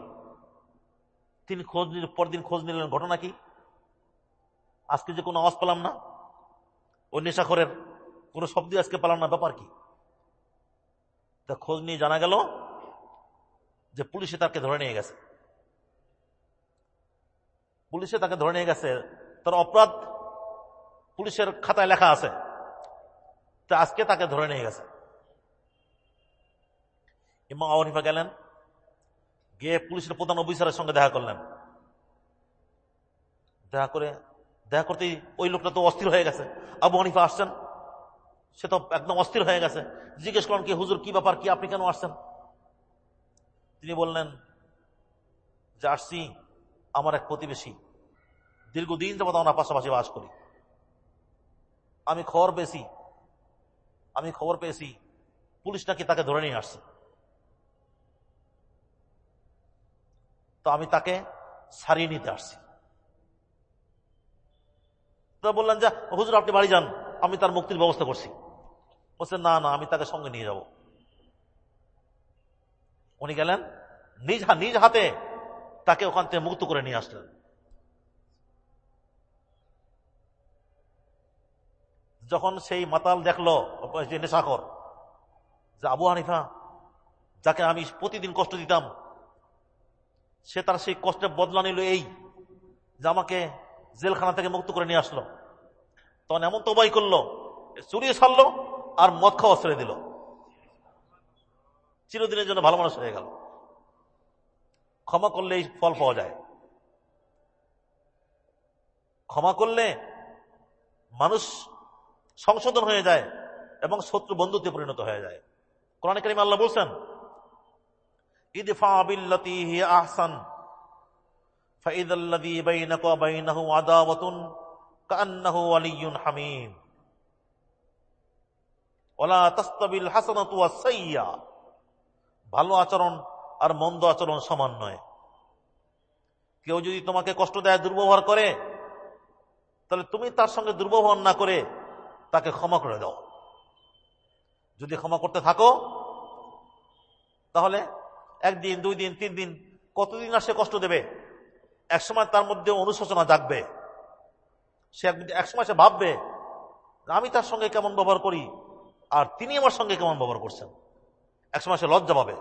তিনি খোঁজ পরদিন খোঁজ নিলেন, ঘটনা কি? আজকে যে কোনো আওয়াজ পেলাম না। ওই নেশাখরের কোনো শব্দ আজকে পেলাম না, ব্যাপার কি? তা খোঁজ নিয়ে জানা গেল যে পুলিশে তাকে ধরে নিয়ে গেছে। পুলিশে তাকে ধরে নিয়ে গেছে, তার অপরাধ পুলিশের খাতায় লেখা আছে। তা আজকে তাকে ধরে নিয়ে গেছে। ইমাম আওয়ানিফা গেলেন, গিয়ে পুলিশের প্রধান অফিসারের সঙ্গে দেখা করলেন। দেখা করে দেখা করতে ওই লোকটা তো অস্থির হয়ে গেছে। আবু হানিফা আসছেন। সে তো একদম অস্থির হয়ে গেছে। জিজ্ঞেস করলেন, কি হুজুর, কি ব্যাপার, কি আপনি কেন আসছেন? তিনি বললেন যে আসছি আমার এক প্রতিবেশী। দীর্ঘদিন যাবত আমরা পাশাপাশি বাস করি। আমি খবর পেয়েছি, আমি খবর পেয়েছি, পুলিশ নাকি তাকে ধরে নিয়ে আসছে। তো আমি তাকে সারিয়ে নিতে আসছি। তো বললেন যে, হুজুর, আপনি বাড়ি যান, আমি তার মুক্তির ব্যবস্থা করছি। বলছে, না না, আমি তাকে সঙ্গে নিয়ে যাব। উনি গেলেন, নিজ নিজ হাতে তাকে ওখান থেকে মুক্ত করে নিয়ে আসলেন। যখন সেই মাতাল দেখল যে নেশাকর যে আবু হানিফা, যাকে আমি প্রতিদিন কষ্ট দিতাম, সে তার সেই কষ্টের বদলা নিল এই যে আমাকে জেলখানা থেকে মুক্ত করে নিয়ে আসলো। তখন এমন তোবাই করল চুরিয়ে ছাড়লো আর মদ খাওয়া ছেড়ে দিল। চিরদিনের জন্য ভালো মানুষ হয়ে গেল। ক্ষমা করলে এই ফল পাওয়া যায়। ক্ষমা করলে মানুষ সংশোধন হয়ে যায় এবং শত্রু বন্ধুতে পরিণত হয়ে যায়। কোরআন করিম আল্লাহ বলছেন, ইদফা বিল্লাতি হিয়া আহসান। فإذا الذي بينك وبينه عداوة كأنه ولي حميم ولا تستوي الحسنة والسيئة ভালো আচরণ আর মন্দ আচরণ সমান নয় কেউ যদি তোমাকে কষ্ট দেয় দুর্ব্যবহার করে তাহলে তুমি তার সঙ্গে দুর্ব্যবহার না করে তাকে ক্ষমা করে দাও যদি ক্ষমা করতে থাকো তাহলে একদিন দুই দিন তিন দিন কতদিন আর সে কষ্ট দেবে একসময় তার মধ্যে অনুশোচনা জাগবে। সে একসময় সে ভাববে, আমি তার সঙ্গে কেমন ব্যবহার করি? আর তিনি আমার সঙ্গে কেমন ব্যবহার করছেন? একসময় সে লজ্জা পাবে।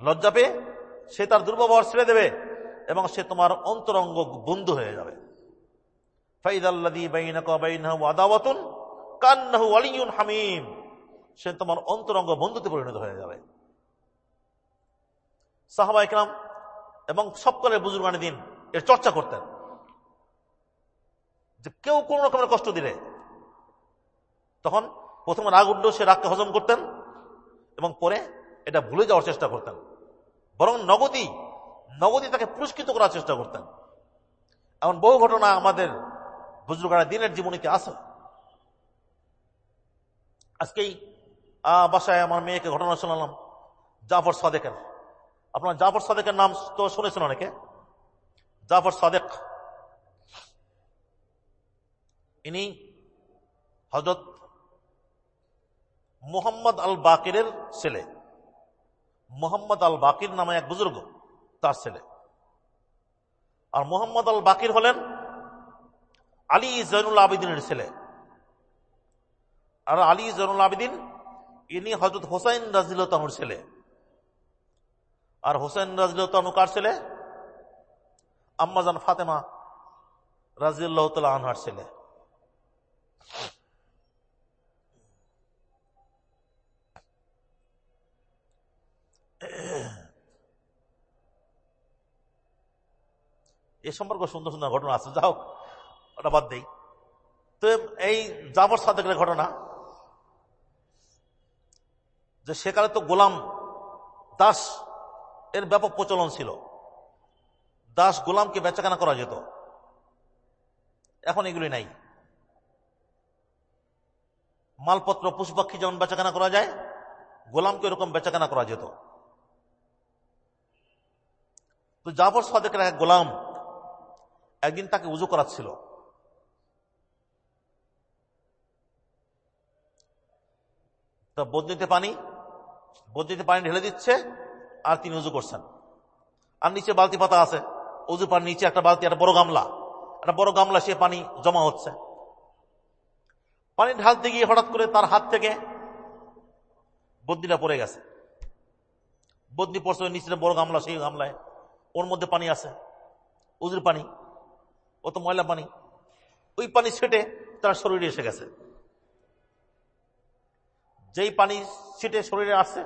লজ্জা পেয়ে সে তার দুর্ব্যবহার ছেড়ে দেবে এবং সে তোমার অন্তরঙ্গ বন্ধু হয়ে যাবে। হামিম। সে তোমার অন্তরঙ্গ বন্ধুতে পরিণত হয়ে যাবে। সাহাবা ইকরাম এবং সকলের বুজুর্গানি দিন এর চর্চা করতেন। যে কেউ কোন রকমের কষ্ট দিলে, তখন প্রথমে রাগ উঠলেও সে রাগকে হজম করতেন এবং পরে এটা ভুলে যাওয়ার চেষ্টা করতেন। বরং নগদী নগদী তাকে পুরস্কৃত করার চেষ্টা করতেন। এমন বহু ঘটনা আমাদের বুজুর্গারা দিনের জীবনীতে আছে? আজকেই বাসায় আমার মেয়েকে ঘটনা শোনালাম, জাফর সাদেকের। আপনার জাফর সাদেকের নাম তো শুনেছেন অনেকে। জাফর সাদেক ইনি হজরত মোহাম্মদ আল বাকিরের ছেলে। মোহাম্মদ আল বাকির নামে এক বুজুর্গ, তার ছেলে। আর মোহাম্মদ আল বাকির হলেন আলী জৈনুল আবিদিনের ছেলে। আর আলী জৈনুল আবিদিন, ইনি হজরত হোসাইন রাজিল ছেলে। আর হোসেন রাজিল তাহু কার ছেলে? আম্মাজান ফাতেমা রাজিউল্লাহ তালা আনহার ছেলে। এ সম্পর্কে সুন্দর সুন্দর ঘটনা আছে। যাও ওটা বাদ দেই। তো এই জাফর সাদেকের ঘটনা, যে সেকালে তো গোলাম দাস এর ব্যাপক প্রচলন ছিল। দাস গোলামকে বেচাকেনা করা যেত। এখন এগুলি নাই। মালপত্র পশুপাক্ষী যেমন বেচাকেনা করা যায়, গোলামকে এরকম বেচাকেনা করা যেত। তো জাফর সাদেকের এক গোলাম একদিন তাকে উজু করাচ্ছিল। তা বদনিতে পানি বদনিতে পানি ঢেলে দিচ্ছে, আর তিনি উজু করছেন। আর নিচে বালতি পাতা আছে। উজু পানি নিচে একটা বালতি, একটা বড় গামলা। একটা বড় গামলা, সে পানি জমা হচ্ছে। পানি ঢালতে গিয়ে হঠাৎ করে তার হাত থেকে বদ্যিটা পড়ে গেছে। বদ্যি পড়ছে নিচে বড় গামলা, সেই গামলায়। ওর মধ্যে পানি আছে। উজুর পানি, ও তো ময়লা পানি। ওই পানি ছেটে তার শরীরে এসে গেছে। যেই পানি ছিটে শরীরে আসছে,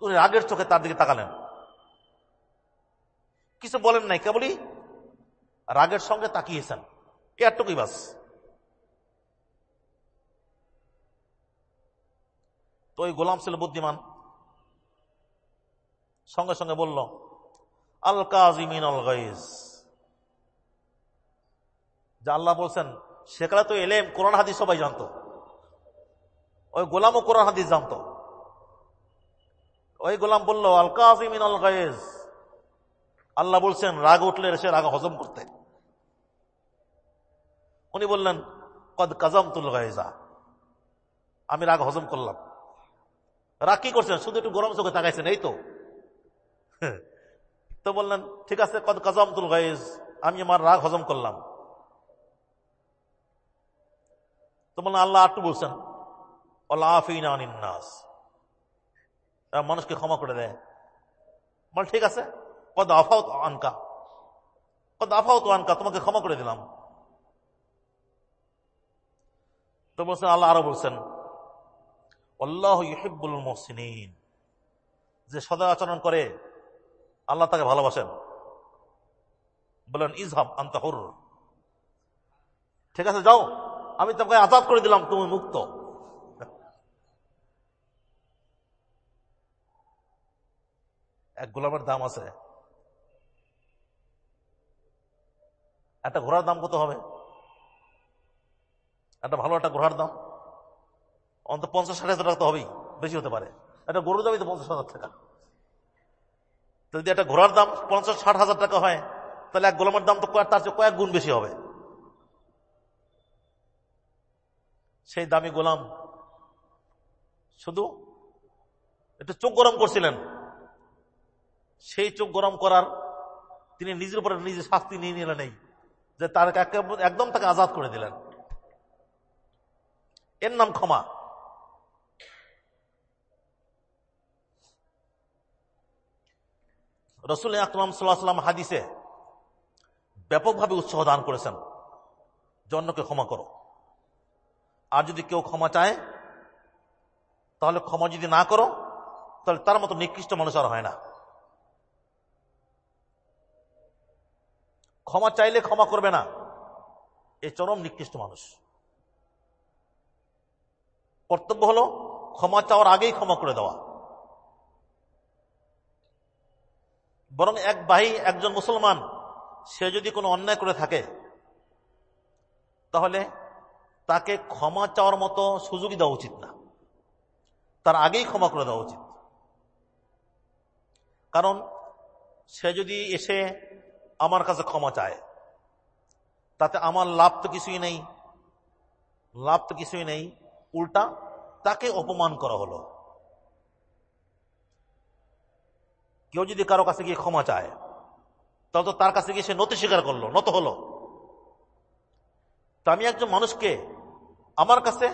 উনি রাগের চোখে তার দিকে তাকালেন। কিছু বলেন নাই, কেবলই রাগের সঙ্গে তাকিয়েছেন। এটুকুই বাস? তো ওই গোলাম ছিল বুদ্ধিমান। সঙ্গে সঙ্গে বলল, আল কাজিমিন আল গাইজ। যা আল্লাহ বলছেন সেখানে তো এলেম, কোরআন, হাদিস সবাই জানতো। ওই গোলামও কোরআন, হাদিস জানতো। ওই গোলাম বলল, আল কাজিমিন আল গাইজ। আল্লাহ বলছেন, রাগ উঠলে সে রাগ হজম করতে। উনি বললেন, কদ কাজাম তুল গাইজা আমি রাগ হজম করলাম। রাগ কি করছেন? শুধু একটু গরম চোখে তাকাইছেন, এই তো। তো বললেন, ঠিক আছে, কদ কাজাম তুল গাইজ আমি আমার রাগ হজম করলাম। তো বললেন, আল্লাহ আটটু বলছেন নাস। মানুষকে ক্ষমা করে দেয়। বল, ঠিক আছে কদ আফাও আনকা কদ আফাও তো আনকা তোমাকে ক্ষমা করে দিলাম। তো বলছেন, আল্লাহ আরও বলছেন, আল্লাহ ইহিবুল মোহসিন যে সদা আচরণ করে, আল্লাহ তাকে ভালোবাসেন। বলেন, ইজহাব আন্তহর ঠিক আছে, যাও। আমি তোমাকে আজাদ করে দিলাম, তুমি মুক্ত। এক গোলামের দাম আছে। একটা ঘোড়ার দাম কত হবে? একটা ভালো একটা ঘোড়ার দাম? অন্তত পঞ্চাশ, ষাট হাজার টাকা তো হবেই, বেশি হতে পারে। একটা গরুর দামই তো পঞ্চাশ হাজার টাকা। যদি একটা ঘোড়ার দাম পঞ্চাশ, ষাট হাজার টাকা হয়, তাহলে এক গোলামের দাম তো তার চেয়ে কয়েক গুণ বেশি হবে। সেই দামি গোলাম শুধু একটু চোখ গরম করছিলেন। সেই চোখ গরম করার তিনি নিজের উপরে নিজে শাস্তি নিয়ে নিলেন এই যে তার একদম তাকে আজাদ করে দিলেন। এর নাম ক্ষমা। রসুল আকরাম সাল্লাম হাদিসে ব্যাপকভাবে উৎসাহ দান করেছেন জন্যকে ক্ষমা করো। আর যদি কেউ ক্ষমা চায়, তাহলে ক্ষমা যদি না করো, তাহলে তার মতো নিকৃষ্ট মানুষ আর হয় না। ক্ষমা চাইলে ক্ষমা করবে না। এই চরম নিকৃষ্ট মানুষ। কর্তব্য হলো ক্ষমা চাওয়ার আগেই ক্ষমা করে দেওয়া। বরং এক বাহি একজন মুসলমান, সে যদি কোনো অন্যায় করে থাকে, তাহলে তাকে ক্ষমা চাওয়ার মতো সুযোগই দেওয়া উচিত না। তার আগেই ক্ষমা করে দেওয়া উচিত। কারণ সে যদি এসে আমার কাছে ক্ষমা চায়। তাতে আমার লাভ তো কিছুই নেই। লাভ তো কিছুই নেই। উল্টা তাকে অপমান করা হলো। কেউ যদি কারও কাছে গিয়ে ক্ষমা চায়, তাহলে তো তার কাছে গিয়ে সে নতি স্বীকার করল, নত হলো। তো আমি একজন মানুষকে আমার কাছে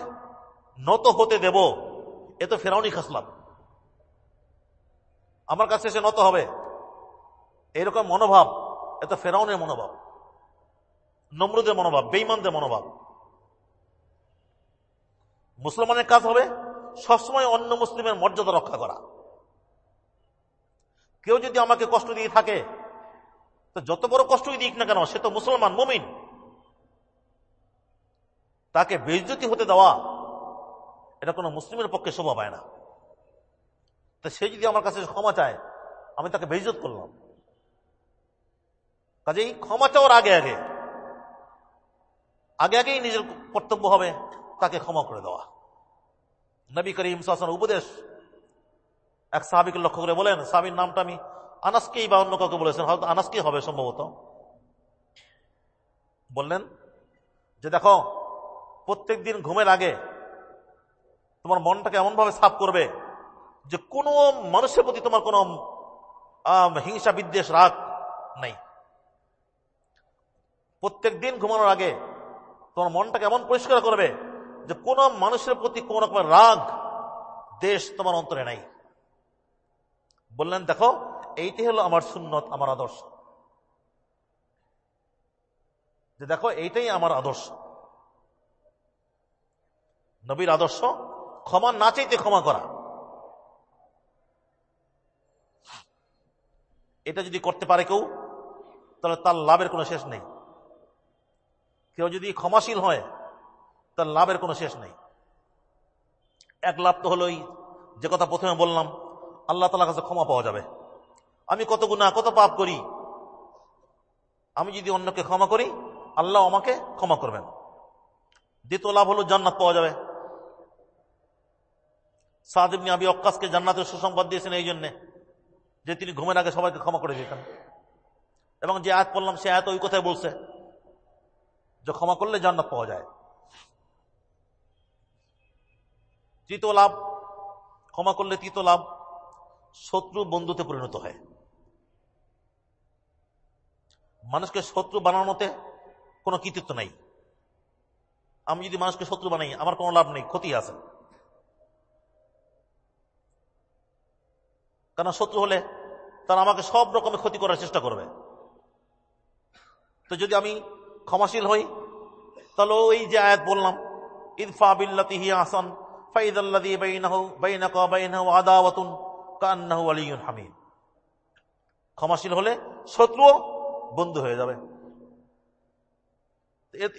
নত হতে দেব, এ তো ফেরাউনি খাসলাম। আমার কাছে সে নত হবে। এরকম মনোভাব এত ফেরাউনের মনোভাব, নম্রদের মনোভাব বেইমানদের মনোভাব। মুসলমানের কাজ হবে সবসময় অন্য মুসলিমের মর্যাদা রক্ষা করা। কেউ যদি আমাকে কষ্ট দিয়ে থাকে, তো যত বড় কষ্টই দিক না কেন, সে তো মুসলমান, মমিন। তাকে বেজতি হতে দেওয়া, এটা কোনো মুসলিমের পক্ষে শোভা পায় না। তো সে যদি আমার কাছে ক্ষমা চায়, আমি তাকে বেজত করলাম। কাজেই ক্ষমা চাওয়ার আগে আগে আগে আগেই নিজের কর্তব্য হবে তাকে ক্ষমা করে দেওয়া। নবী করিম সাহসান উপদেশ, এক সাহাবিকে লক্ষ্য করে বলেন, সাহাবির নামটা আমি আনাসকেই বা অন্য কাউকে বলেছেন, হয়তো আনাসকেই হবে সম্ভবত। বললেন, যে দেখো প্রত্যেক দিন ঘুমের আগে তোমার মনটাকে এমনভাবে সাফ করবে যে কোনো মানুষের প্রতি তোমার কোনো হিংসা, বিদ্বেষ, রাগ নেই। প্রত্যেক দিন ঘুমানোর আগে তোমার মনটাকে এমন পরিষ্কার করবে যে কোন মানুষের প্রতি কোন রকমের রাগ, দেশ তোমার অন্তরে নাই। বললেন, দেখো, এইটি হলো আমার সুন্নত, আমার আদর্শ। যে দেখো, এইটাই আমার আদর্শ। নবীর আদর্শ, ক্ষমা না চাইতে ক্ষমা করা। এটা যদি করতে পারে কেউ, তাহলে তার লাভের কোনো শেষ নেই। কেউ যদি ক্ষমাশীল হয়, তার লাভের কোনো শেষ নেই। এক লাভ তো হলোই, যে কথা প্রথমে বললাম, আল্লাহ তালা কাছে ক্ষমা পাওয়া যাবে। আমি কত গুণা কত পাপ করি, আমি যদি অন্যকে ক্ষমা করি, আল্লাহ আমাকে ক্ষমা করবেন। দ্বিতীয় লাভ হলো জান্নাত পাওয়া যাবে। সাদিবনি আবি অক্কাসকে জান্নাতের সুসংবাদ দিয়েছেন এই জন্যে, যে তিনি ঘুমের আগে সবাইকে ক্ষমা করে দিতেন এবং যে আয়াত পড়লাম, সে আয়াত ওই কথায় বলছে যে ক্ষমা করলে জান্নাত পাওয়া যায়। তৃতীয় লাভ, ক্ষমা করলে তৃতীয় লাভ, শত্রু বন্ধুতে পরিণত হয়। মানুষকে শত্রু বানানোতে কোনো কৃতিত্ব নাই। আমি যদি মানুষকে শত্রু বানাই, আমার কোনো লাভ নেই, ক্ষতি আছে। কারণ শত্রু হলে তারা আমাকে সব রকমের ক্ষতি করার চেষ্টা করবে। তো যদি আমি ক্ষমাশীল হই। তাহলে ওই যে আয়াত বললাম, ইদফা বিল্লাতি হি আসান ফাইদাল্লাদি বাইনাহু, বাইনাকা বাইনাহু আদাওয়াতুন কান্নাহু আলিয়ুন হামিদ। ক্ষমাশীল হলে শত্রুও বন্ধু হয়ে যাবে।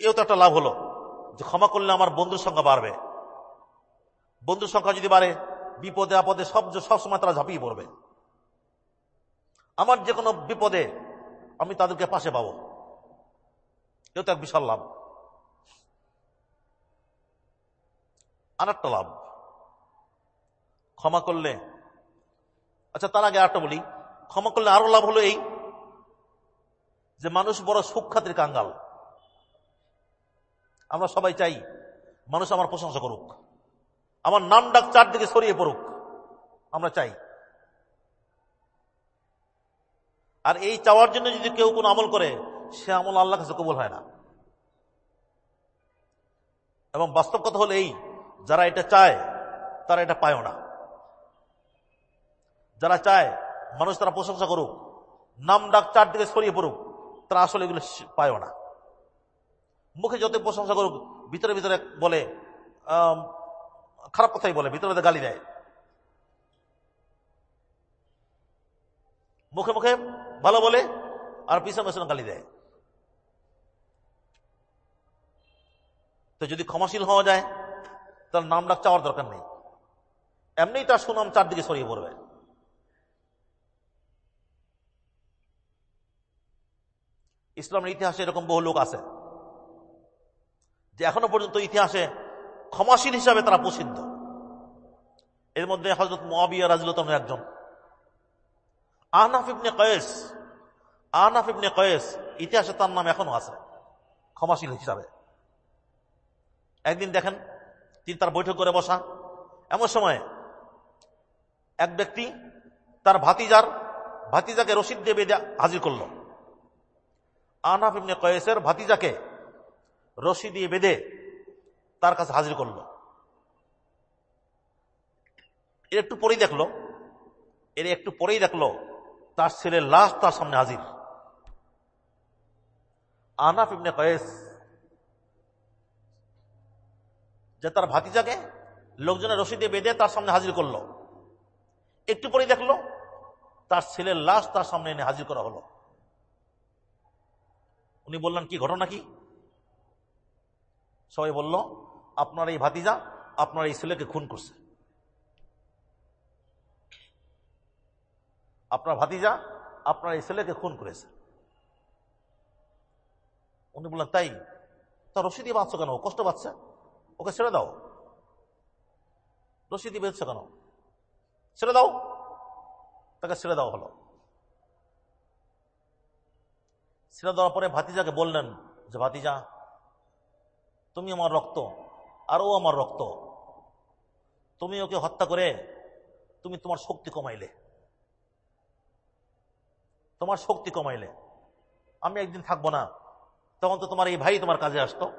এও তো একটা লাভ হলো, যে ক্ষমা করলে আমার বন্ধুর সংখ্যা বাড়বে। বন্ধুর সংখ্যা যদি বাড়ে, বিপদে আপদে সব সবসময় তারা ঝাঁপিয়ে পড়বে। আমার যে কোনো বিপদে আমি তাদেরকে পাশে পাবো। তো এক বিশাল লাভ। আর একটা লাভ। ক্ষমা করলে আচ্ছা তার আগে আরেকটা বলি। ক্ষমা করলে আরও লাভ হলো এই যে মানুষ বড় সুখ্যাতির কাঙ্গাল। আমরা সবাই চাই মানুষ আমার প্রশংসা করুক। আমার নাম ডাক চারদিকে ছড়িয়ে পড়ুক। আমরা চাই। আর এই চাওয়ার জন্য যদি কেউ কোনো আমল করে সে আমল আল্লাহ কাছে কবুল হয় না। এবং বাস্তব কথা হলো এই, যারা এটা চায়, তারা এটা পায়ও না। যারা চায়, মানুষ তারা প্রশংসা করুক, নাম ডাক চারদিকে ছড়িয়ে পড়ুক, তারা আসলে এগুলো পায়ও না। মুখে যত প্রশংসা করুক, ভিতরে ভিতরে বলে খারাপ কথাই বলে ভিতরে গালি দেয়। মুখে মুখে ভালো বলে, আর পিছনে পিছনে গালি দেয়। তো যদি ক্ষমাশীল হওয়া যায় তার নাম ডাক চাওয়ার দরকার নেই। এমনি তার সুনাম চারদিকে ছড়িয়ে পড়বে। ইসলামের ইতিহাসে এরকম বহু লোক আছে, যে এখনও পর্যন্ত ইতিহাসে ক্ষমাশীল হিসাবে তারা প্রসিদ্ধ। এর মধ্যে হজরত মহাবিয়া রাজলতম একজন। আহনাফ ইবনে কয়েস, আহনাফ ইবনে কয়েস ইতিহাসে তার নাম এখনও আছে, ক্ষমাশীল হিসাবে। একদিন দেখেন তিনি তার বৈঠক করে বসা। এমন সময় এক ব্যক্তি তার ভাতিজার, ভাতিজাকে রশিদ দিয়ে বেঁধে হাজির করল। আনাফ ইবনে কয়েসের ভাতিজাকে রশি দিয়ে বেঁধে তার কাছে হাজির করল। এর একটু পরেই দেখল, এর একটু পরেই দেখল তার ছেলের লাশ তার সামনে হাজির। আনাফ ইবনে কয়েস যে তার ভাতিজাকে লোকজনের রশি দিয়ে বেঁধে তার সামনে হাজির করল। একটু পরেই দেখল, তার ছেলের লাশ তার সামনে এনে হাজির করা হলো। উনি বললেন, কি ঘটনা কি? সবাই বলল, আপনার এই ভাতিজা আপনার এই ছেলেকে খুন করছে। আপনার ভাতিজা আপনার এই ছেলেকে খুন করেছে। উনি বললেন, তাই? তা রশি দিয়ে বাঁচছো কেন? কষ্ট পাচ্ছে? ওকে ছেড়ে দাও। রশি দিয়ে বেঁধছো কেন? ছেড়ে দাও। তাকে ছেড়ে দাও হলো। ছেড়ে দেওয়ার পরে ভাতিজাকে বললেন যে, ভাতিজা, তুমি আমার রক্ত, আর ও আমার রক্ত। তুমি ওকে হত্যা করে তুমি তোমার শক্তি কমাইলে। তোমার শক্তি কমাইলে। আমি একদিন থাকব না। তখন তো তোমার এই ভাই তোমার কাজে আসতো।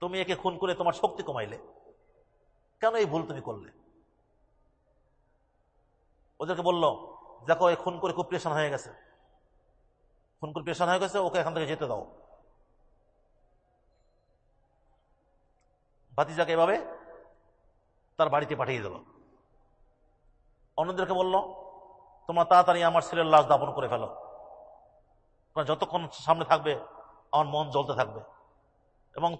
তুমি একে খুন করে তোমার শক্তি কমাইলে। কেন এই ভুল তুমি করলে? ওদেরকে বলল, দেখো এই খুন করে খুব প্রেশান হয়ে গেছে। খুন করে প্রেশান হয়ে গেছে, ওকে এখান থেকে যেতে দাও। ভাতিজাকে এভাবে তার বাড়িতে পাঠিয়ে দিল। অন্যদেরকে বলল, তোমরা তাড়াতাড়ি আমার ছেলের লাশ দাপন করে ফেলো। যতক্ষণ সামনে থাকবে, আমার মন জ্বলতে থাকবে। এবং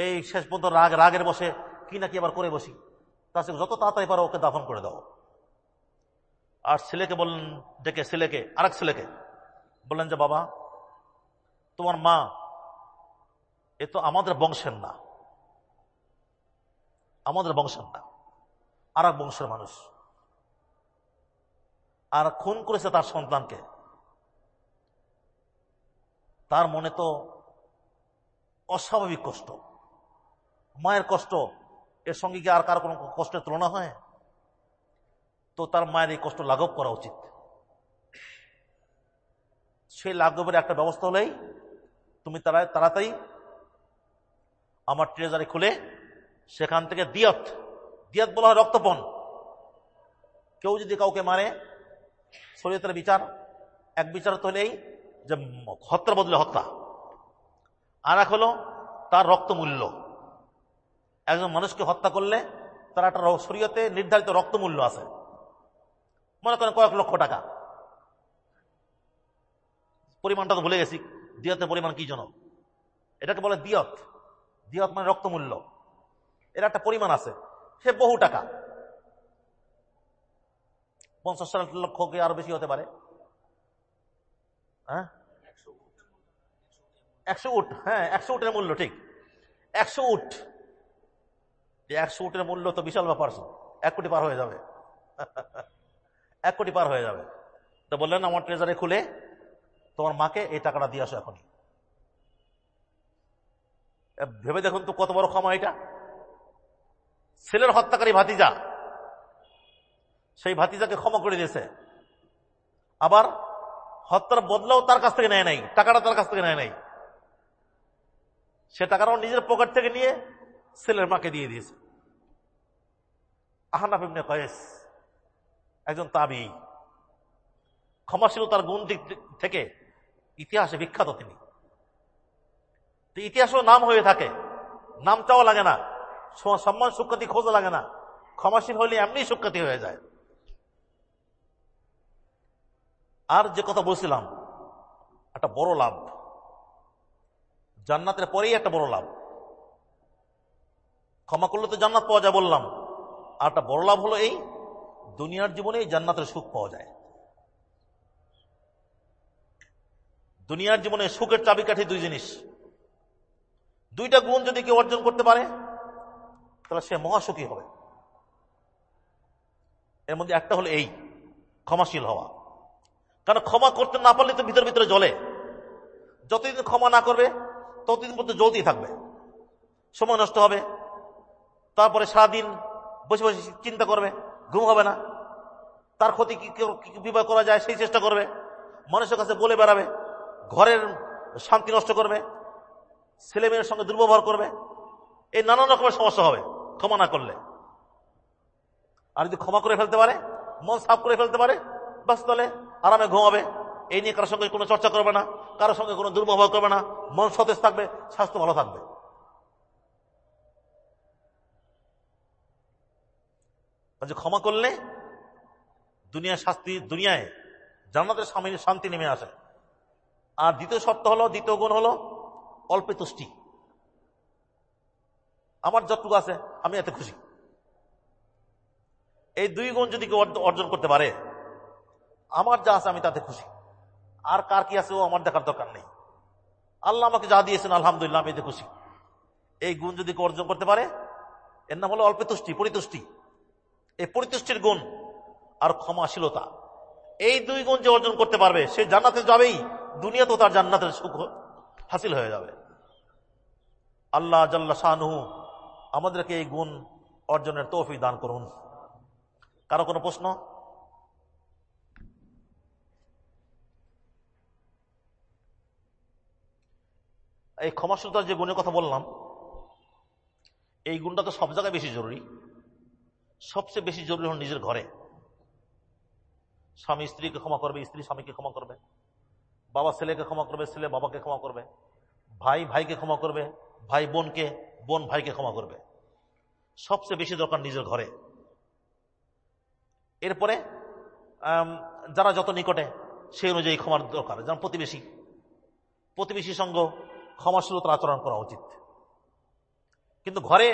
এই শেষ পর্যন্ত রাগ, রাগের বসে কি নাকি আবার করে বসি। তার যত তাড়াতাড়ি পারো ওকে দাফন করে দাও। আর ছেলেকে বললেন, ডেকে ছেলেকে, আরেক ছেলেকে। বললেন যে, বাবা, তোমার মা, এ তো আমাদের বংশের না। আমাদের বংশের না। আর বংশের মানুষ। আর খুন করেছে তার সন্তানকে। তার মনে তো অস্বাভাবিক কষ্ট। মায়ের কষ্ট, এর সঙ্গে কি আর কার কোনো কষ্টের তুলনা হয়? তো তার মায়ের এই কষ্ট লাঘব করা উচিত। সেই লাঘবের একটা ব্যবস্থা হলেই তুমি তারা তাড়াতাড়ি আমার ট্রেজারি খুলে সেখান থেকে দিয়ত। দিয়ত বলা হয় রক্তপণ। কেউ যদি কাউকে মারে শরীয়তের বিচার, এক বিচার তো হলেই যে হত্যার বদলে হত্যা। আর এক হলো তার রক্ত মূল্য। একজন মানুষকে হত্যা করলে তার একটা শরীয়তে নির্ধারিত রক্ত মূল্য আছে। মনে করেন কয়েক লক্ষ টাকা। পরিমাণটা তো ভুলে গেছি, দিয়তের পরিমাণ কি জন্য এটাকে বলে দিয়ত। দিয়ত মানে রক্তমূল্য। এর একটা পরিমাণ আছে, সে বহু টাকা। পঞ্চাশ লক্ষ কি আরও বেশি হতে পারে। হ্যাঁ? একশো উঠ হ্যাঁ একশো উটের মূল্য, ঠিক। একশো উঠ একশো উটের মূল্য তো বিশাল ব্যাপার এক কোটি পার হয়ে যাবে। এক কোটি পার হয়ে যাবে। তো বললেন, আমার ট্রেজারে খুলে, তোমার মাকে এই টাকাটা দিয়ে আসো এখনই। ভেবে দেখুন তো কত বড় ক্ষমা এটা। ছেলের হত্যাকারী ভাতিজা, সেই ভাতিজাকে ক্ষমা করে দিয়েছে। আবার হত্যার বদলাও তার কাছ থেকে নেয় নাই, টাকাটা তার কাছ থেকে নেয় নাই। সে টাকাটাও নিজের পকেট থেকে নিয়ে ছেলের মাকে দিয়ে দিয়েছে। আহানাফ ইবনে কয়েস একজন তাবি ক্ষমাশীলতার গুণ দিক থেকে ইতিহাসে বিখ্যাত তিনি। ইতিহাসও নাম হয়ে থাকে। নাম চাওয়া লাগে না। সম্মান সুখ্যাতি খোঁজা লাগে না। ক্ষমাশীল হলে এমনি সুখ্যাতি হয়ে যায়। আর যে কথা বলছিলাম, একটা বড় লাভ। জান্নাতের পরেই একটা বড় লাভ। ক্ষমা করলে তো জান্নাত পাওয়া যায় বললাম। আর একটা বড় লাভ হলো এই, দুনিয়ার জীবনেই জান্নাতের সুখ পাওয়া যায়। দুনিয়ার জীবনে সুখের চাবিকাঠি দুই জিনিস। দুইটা গুণ যদি কেউ অর্জন করতে পারে, তাহলে সে মহাসুখী হবে। এর মধ্যে একটা হলো এই, ক্ষমাশীল হওয়া। কারণ ক্ষমা করতে না পারলে তো ভিতরে ভিতরে জলে যতদিন ক্ষমা না করবে, ততদিন পর্যন্ত জ্বলতেই থাকবে। সময় নষ্ট হবে তারপরে সারাদিন বসে বসে চিন্তা করবে, ঘুম হবে না। তার ক্ষতি কীভাবে করা যায় সেই চেষ্টা করবে। মানুষের কাছে বলে বেড়াবে, ঘরের শান্তি নষ্ট করবে ছেলে মেয়ের সঙ্গে দুর্ব্যবহার করবে। এই নানান রকমের সমস্যা হবে, ক্ষমা না করলে। আর যদি ক্ষমা করে ফেলতে পারে, মন সাফ করে ফেলতে পারে, বাস তাহলে আরামে ঘুমাবে। এই নিয়ে কারোর সঙ্গে কোনো চর্চা করবে না, কারোর সঙ্গে কোনো দুর্ব্যবহার করবে না। মন সতেজ থাকবে, স্বাস্থ্য ভালো থাকবে। যে ক্ষমা করলে দুনিয়ার শাস্তি দুনিয়ায়, জান্নাতের স্বামী শান্তি নেমে আসে। আর দ্বিতীয় শর্ত হলো, দ্বিতীয় গুণ হলো অল্পে তুষ্টি। আমার যতটুকু আছে, আমি এতে খুশি। এই দুই গুণ যদি কেউ অর্জন করতে পারে, আমার যা আছে আমি তাতে খুশি। আর কার কি আছে ও আমার দেখার দরকার নেই। আল্লাহ আমাকে যা দিয়েছেন, আলহামদুলিল্লাহ, আমি এতে খুশি। এই গুণ যদি কেউ অর্জন করতে পারে, এর নাম হলো অল্পে তুষ্টি, পরিতুষ্টি। এই পরিতুষ্টির গুণ আর ক্ষমাশীলতা। এই দুই গুণ যে অর্জন করতে পারবে, সে জান্নাতে যাবেই, দুনিয়া তো তার জান্নাতের সুখ হাসিল হয়ে যাবে। আল্লাহ জাল্লা শাহনু আমাদেরকে এই গুণ অর্জনের তৌফি দান করুন। কারও কোনো প্রশ্ন? এই ক্ষমাশীলতার যে গুণের কথা বললাম, এই গুণটা তো সব জায়গায় বেশি জরুরি। সবচেয়ে বেশি জরুরি হল নিজের ঘরে। স্বামী স্ত্রীকে ক্ষমা করবে, স্ত্রী স্বামীকে ক্ষমা করবে, বাবা ছেলেকে ক্ষমা করবে, ছেলে বাবাকে ক্ষমা করবে, ভাই ভাইকে ক্ষমা করবে, ভাই বোনকে, বোন ভাইকে ক্ষমা করবে। সবচেয়ে বেশি দরকার নিজের ঘরে। এরপরে যারা যত নিকটে, সেই অনুযায়ী ক্ষমার দরকার। যেমন প্রতিবেশী। প্রতিবেশী সঙ্গ ক্ষমাশীলতার আচরণ করা উচিত। কিন্তু ঘরে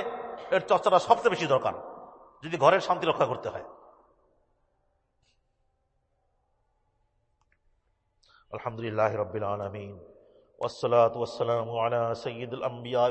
এর চর্চাটা সবচেয়ে বেশি দরকার। যদি ঘরের শান্তি রক্ষা করতে হয় আলহামদুলিল্লাহ রবিল আলমিন والصلاة والسلام على سيد الأنبياء